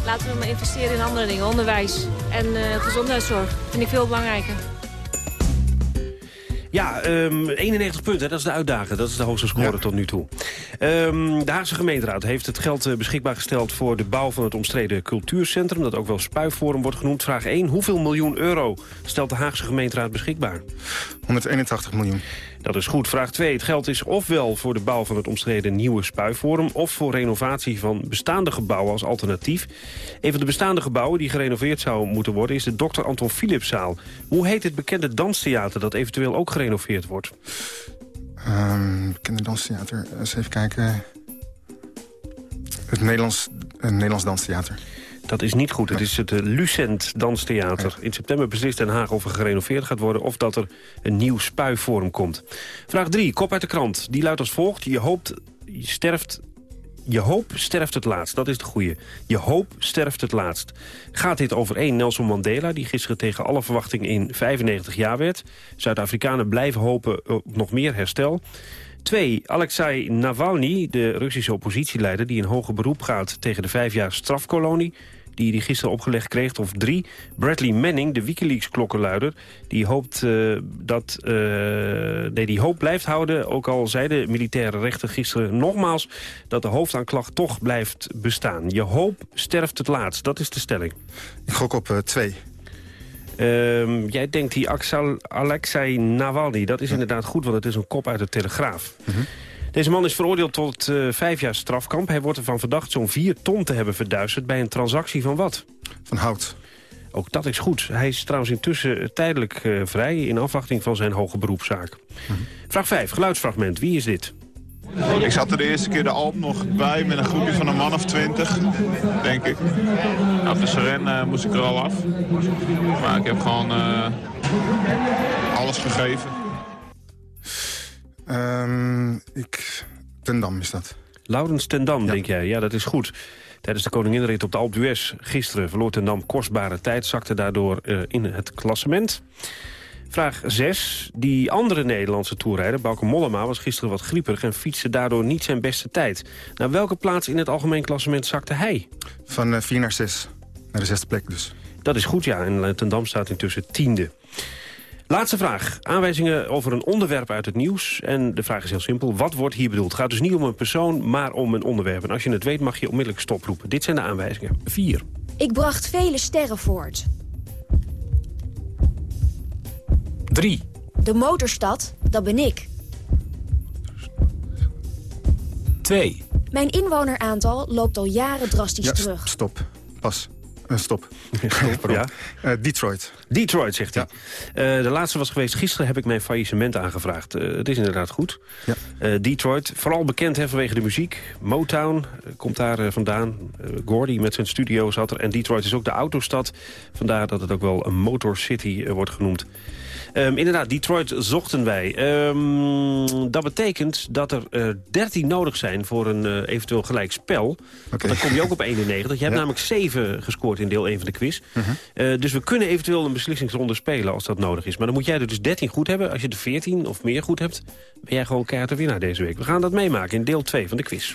Laten we maar investeren in andere dingen. Onderwijs en uh, gezondheidszorg. Vind ik veel belangrijker. Ja, um, 91 punten, dat is de uitdaging. Dat is de hoogste score ja. tot nu toe. Um, de Haagse gemeenteraad heeft het geld uh, beschikbaar gesteld... voor de bouw van het omstreden cultuurcentrum... dat ook wel Spuiforum wordt genoemd. Vraag 1. Hoeveel miljoen euro stelt de Haagse gemeenteraad beschikbaar? 181 miljoen. Dat is goed. Vraag 2. Het geld is ofwel voor de bouw van het omstreden nieuwe spuiforum... of voor renovatie van bestaande gebouwen als alternatief. Een van de bestaande gebouwen die gerenoveerd zou moeten worden... is de Dr. Anton Philipszaal. Hoe heet het bekende danstheater dat eventueel ook gerenoveerd wordt? Um, bekende danstheater. Eens even kijken. Het Nederlands, het Nederlands danstheater. Dat is niet goed. Het is het Lucent Danstheater. In september beslist Den Haag of er gerenoveerd gaat worden... of dat er een nieuw spuivorm komt. Vraag 3, kop uit de krant. Die luidt als volgt. Je hoopt, je sterft... Je hoop sterft het laatst, dat is de goede. Je hoop sterft het laatst. Gaat dit over één Nelson Mandela, die gisteren tegen alle verwachting in 95 jaar werd. Zuid-Afrikanen blijven hopen op nog meer herstel. Twee, Alexei Navalny, de Russische oppositieleider... die in hoger beroep gaat tegen de vijf jaar strafkolonie die hij gisteren opgelegd kreeg. Of drie, Bradley Manning, de Wikileaks-klokkenluider... die hoopt uh, dat... Uh, nee, die hoop blijft houden, ook al zei de militaire rechter gisteren nogmaals... dat de hoofdaanklacht toch blijft bestaan. Je hoop sterft het laatst, dat is de stelling. Ik gok op uh, twee. Uh, jij denkt die Axel Alexei Navalny, dat is inderdaad goed, want het is een kop uit de Telegraaf. Mm -hmm. Deze man is veroordeeld tot uh, vijf jaar strafkamp. Hij wordt ervan verdacht zo'n vier ton te hebben verduisterd bij een transactie van wat? Van hout. Ook dat is goed. Hij is trouwens intussen tijdelijk uh, vrij in afwachting van zijn hoge beroepszaak. Mm -hmm. Vraag 5, geluidsfragment. Wie is dit? Ik zat er de eerste keer de Alp nog bij met een groepje van een man of twintig, denk ik. Op de Seren uh, moest ik er al af. Maar ik heb gewoon uh, alles gegeven. Um, ik... Tendam is dat. Laurens Tendam, ja. denk jij? Ja, dat is goed. Tijdens de koninginrit op de Alpe d'Huez gisteren verloor Tendam kostbare tijd... zakte daardoor uh, in het klassement. Vraag 6. Die andere Nederlandse toerrijder, Bauke Mollema, was gisteren wat grieperig... en fietste daardoor niet zijn beste tijd. Naar welke plaats in het algemeen klassement zakte hij? Van 4 uh, naar 6. Naar de zesde plek dus. Dat is goed, ja. En Tendam staat intussen tiende. Laatste vraag. Aanwijzingen over een onderwerp uit het nieuws. En de vraag is heel simpel. Wat wordt hier bedoeld? Het gaat dus niet om een persoon, maar om een onderwerp. En als je het weet, mag je onmiddellijk stoproepen. Dit zijn de aanwijzingen. 4. Ik bracht vele sterren voort. 3. De motorstad, dat ben ik. 2. Mijn inwoneraantal loopt al jaren drastisch ja, terug. Stop. Pas. Uh, stop. stop ja. Uh, Detroit. Detroit, zegt hij. Ja. Uh, de laatste was geweest, gisteren heb ik mijn faillissement aangevraagd. het is inderdaad goed. Ja. Detroit, vooral bekend hè, vanwege de muziek. Motown komt daar vandaan. Gordy met zijn studio zat er. En Detroit is ook de autostad. Vandaar dat het ook wel een Motor City wordt genoemd. Um, inderdaad, Detroit zochten wij. Um, dat betekent dat er uh, 13 nodig zijn voor een uh, eventueel gelijk spel. Okay. Dan kom je ook op 91. Je hebt ja. namelijk 7 gescoord in deel 1 van de quiz. Uh -huh. uh, dus we kunnen eventueel een beslissingsronde spelen als dat nodig is. Maar dan moet jij er dus 13 goed hebben. Als je er 14 of meer goed hebt, ben jij gewoon keihard de winnaar deze week. We gaan dat meemaken in deel 2 van de quiz.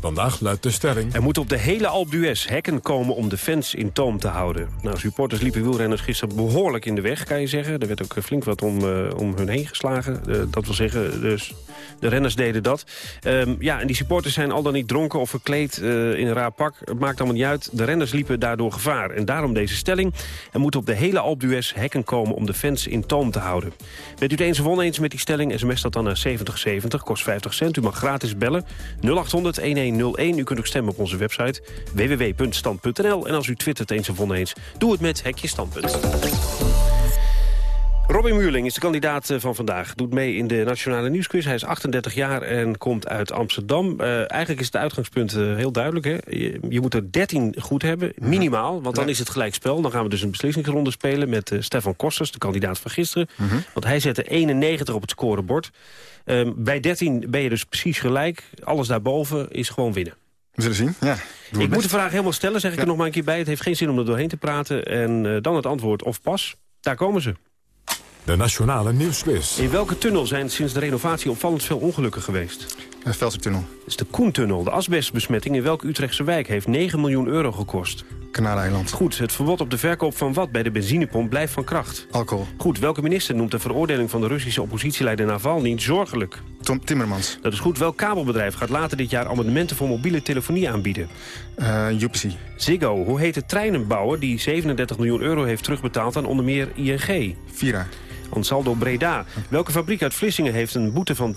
Vandaag luidt de stelling... Er moet op de hele d'Huez hekken komen om de fans in toom te houden. Nou, supporters liepen wielrenners gisteren behoorlijk in de weg, kan je zeggen. Er werd ook flink wat om, uh, om hun heen geslagen. Uh, dat wil zeggen, dus de renners deden dat. Um, ja, en die supporters zijn al dan niet dronken of verkleed in een raar pak. Het maakt allemaal niet uit. De renners liepen daardoor gevaar. En daarom deze stelling. Er moet op de hele d'Huez hekken komen om de fans in toom te houden. Bent u het eens of oneens met die stelling? SMS dat dan naar 7070, kost 50 cent. U mag gratis bellen. 0800 1101. U kunt ook stemmen op onze website www.stand.nl. En als u twittert eens of oneens, doe het met Hekje Standpunt. Robin Muurling is de kandidaat eh, van vandaag. Doet mee in de Nationale Nieuwsquiz. Hij is 38 jaar en komt uit Amsterdam. Uh, eigenlijk is het uitgangspunt uh, heel duidelijk. Hè? Je, je, moet er 13 goed hebben, minimaal. Want dan is het gelijkspel. Dan gaan we dus een beslissingsronde spelen met uh, Stefan Kosters, de kandidaat van gisteren. -hmm. Want hij zette 91 op het scorebord. Ehm, bij 13 ben je dus precies gelijk. Alles daarboven is gewoon winnen. We zullen zien, ja. Ik moet de vraag helemaal stellen, zeg ik ja. er nog maar een keer bij. Het heeft geen zin om er doorheen te praten. En dan het antwoord of pas. Daar komen ze. De Nationale Nieuwsquiz. In welke tunnel zijn sinds de renovatie opvallend veel ongelukken geweest? De Velsertunnel. Dat is de Koentunnel. De asbestbesmetting in welke Utrechtse wijk heeft 9 miljoen euro gekost? Kanaaleiland. Goed, het verbod op de verkoop van wat bij de benzinepomp blijft van kracht? Alcohol. Goed, welke minister noemt de veroordeling van de Russische oppositieleider Navalny zorgelijk? Tom Timmermans. Dat is goed. Welk kabelbedrijf gaat later dit jaar abonnementen voor mobiele telefonie aanbieden? Uh, UPC. Ziggo. Hoe heet de treinenbouwer die 37 miljoen euro heeft terugbetaald aan onder meer ING? Vira. Ansaldo Breda. Welke fabriek uit Vlissingen heeft een boete van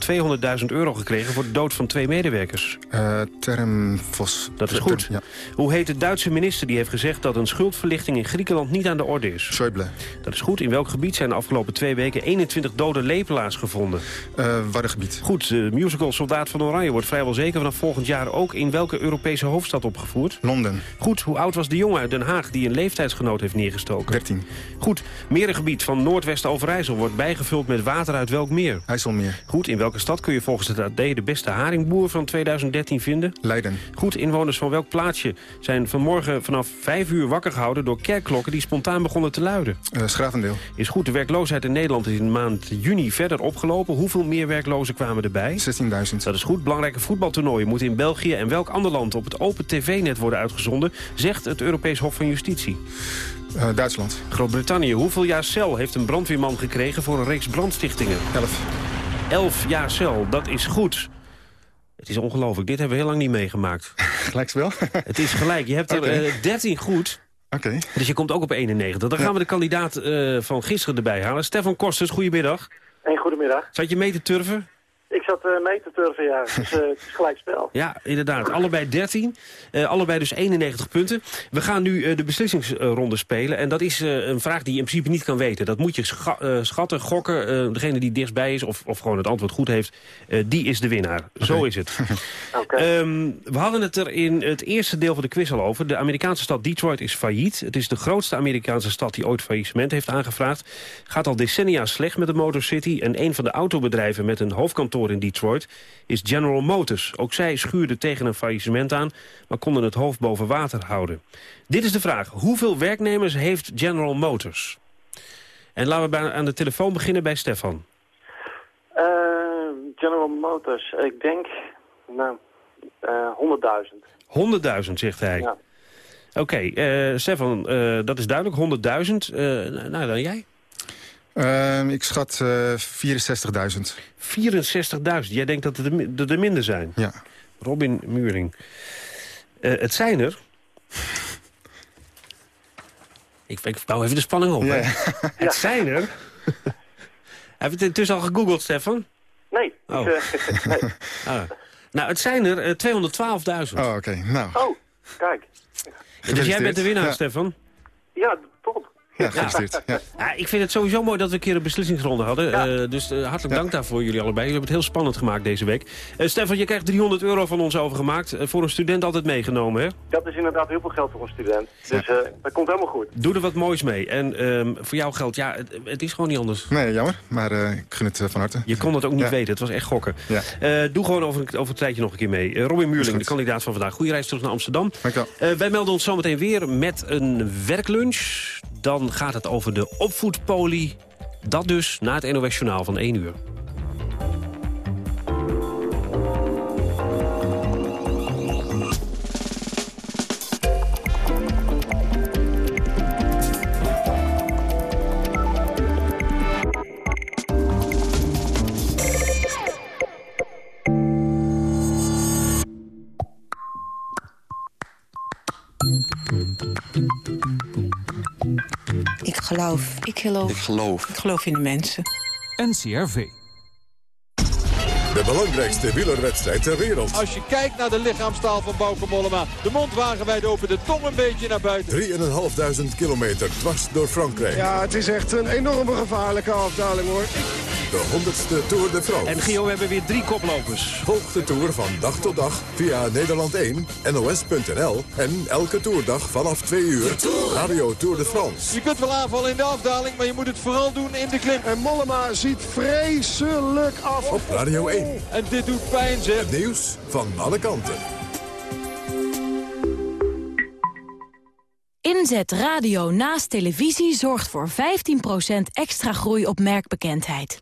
200.000 euro gekregen... voor de dood van twee medewerkers? Uh, Termfos. Dat is goed. Ja. Hoe heet de Duitse minister die heeft gezegd... dat een schuldverlichting in Griekenland niet aan de orde is? Schäuble. Dat is goed. In welk gebied zijn de afgelopen twee weken... 21 dode lepelaars gevonden? Uh, Waddengebied. Goed. De musical Soldaat van Oranje wordt vrijwel zeker vanaf volgend jaar... ook in welke Europese hoofdstad opgevoerd? Londen. Goed. Hoe oud was de jongen uit Den Haag... die een leeftijdsgenoot heeft neergestoken? 13. Goed. Merengebied van Noordwest-Overijssel wordt bijgevuld met water uit welk meer? IJsselmeer. Goed, in welke stad kun je volgens het AD de beste haringboer van 2013 vinden? Leiden. Goed, inwoners van welk plaatsje zijn vanmorgen vanaf 5 uur wakker gehouden... door kerkklokken die spontaan begonnen te luiden? Uh, Schravendeel. Is goed, de werkloosheid in Nederland is in de maand juni verder opgelopen. Hoeveel meer werklozen kwamen erbij? 16.000. Dat is goed. Belangrijke voetbaltoernooien moeten in België en welk ander land op het open tv-net worden uitgezonden... zegt het Europees Hof van Justitie. Uh, Duitsland. Groot-Brittannië. Hoeveel jaar cel heeft een brandweerman gekregen voor een reeks brandstichtingen? Elf. Elf jaar cel, dat is goed. Het is ongelooflijk, dit hebben we heel lang niet meegemaakt. Gelijkspel? Het is gelijk, je hebt er okay. uh, 13 goed. Oké. Okay. Dus je komt ook op 91. Dan gaan ja. we de kandidaat uh, van gisteren erbij halen. Stefan Kosters, goedemiddag. Hey, goedemiddag. Zat je mee te turven? Ik zat uh, mee te turven, ja. Dus uh, het is gelijk spel. Ja, inderdaad. Allebei 13. Uh, allebei dus 91 punten. We gaan nu de beslissingsronde spelen. En dat is een vraag die je in principe niet kan weten. Dat moet je scha schatten, gokken. degene die dichtstbij is of, of gewoon het antwoord goed heeft, die is de winnaar. Okay. Zo is het. okay. um, we hadden het er in het eerste deel van de quiz al over. De Amerikaanse stad Detroit is failliet. Het is de grootste Amerikaanse stad die ooit faillissement heeft aangevraagd. Gaat al decennia slecht met de Motor City. En een van de autobedrijven met een hoofdkantoor in Detroit is General Motors. Ook zij schuurden tegen een faillissement aan, maar konden het hoofd boven water houden. Dit is de vraag. Hoeveel werknemers heeft General Motors? En laten we aan de telefoon beginnen bij Stefan. Uh, General Motors, ik denk, nou, uh, 100.000. 100.000, zegt hij. Ja. Oké, okay, uh, Stefan, dat is duidelijk, 100.000. nou, dan jij? Uh, ik schat uh, 64.000. 64.000? Jij denkt dat het er, er minder zijn? Ja. Robin Muring. Uh, het zijn er... ik, ik bouw even de spanning op. Ja. Het ja. zijn er... Heb je het intussen al gegoogeld, Stefan? Nee. Oh. Ik, nee. ah. Nou, het zijn er 212.000. Oh, oké. Okay. Nou. Oh, kijk. Dus jij bent de winnaar, ja. Stefan? Ja. Ja, gefeliciteerd. Ja. Ja, ik vind het sowieso mooi dat we een keer een beslissingsronde hadden. Ja. Uh, dus uh, hartelijk dank daarvoor jullie allebei. Jullie hebben het heel spannend gemaakt deze week. Uh, Stefan, je krijgt 300 euro van ons overgemaakt. voor een student altijd meegenomen, hè? Dat is inderdaad heel veel geld voor een student. Dus dat komt helemaal goed. Doe er wat moois mee. En um, voor jou geldt, ja, het, het, is gewoon niet anders. Nee, jammer. Maar ik gun het van harte. Je kon het ook niet weten. Het was echt gokken. doe gewoon over, over het tijdje nog een keer mee. Robin Muurling, de kandidaat van vandaag. Goeie reis terug naar Amsterdam. wij melden ons zometeen weer met een werklunch. Dan gaat het over de opvoedpolie. Dat dus na het Journaal van 1 uur. Geloof. Ik geloof. Ik geloof. Ik geloof in de mensen. NCRV. De belangrijkste wielerwedstrijd ter wereld. Als je kijkt naar de lichaamstaal van Bauke Mollema. De mond wagenwijd open, de tong een beetje naar buiten. 3.500 kilometer dwars door Frankrijk. Ja, het is echt een enorme gevaarlijke afdaling hoor. De 100ste Tour de France. En Gio, we hebben weer drie koplopers. Volg de Tour van dag tot dag via Nederland 1, NOS.nl... en elke toerdag vanaf 2 uur Radio Tour de France. Je kunt wel aanvallen in de afdaling, maar je moet het vooral doen in de klim. En Mollema ziet vreselijk af. Op Radio 1. En dit doet pijn, zeg. Het nieuws van alle kanten. Inzet radio naast televisie zorgt voor 15% extra groei op merkbekendheid.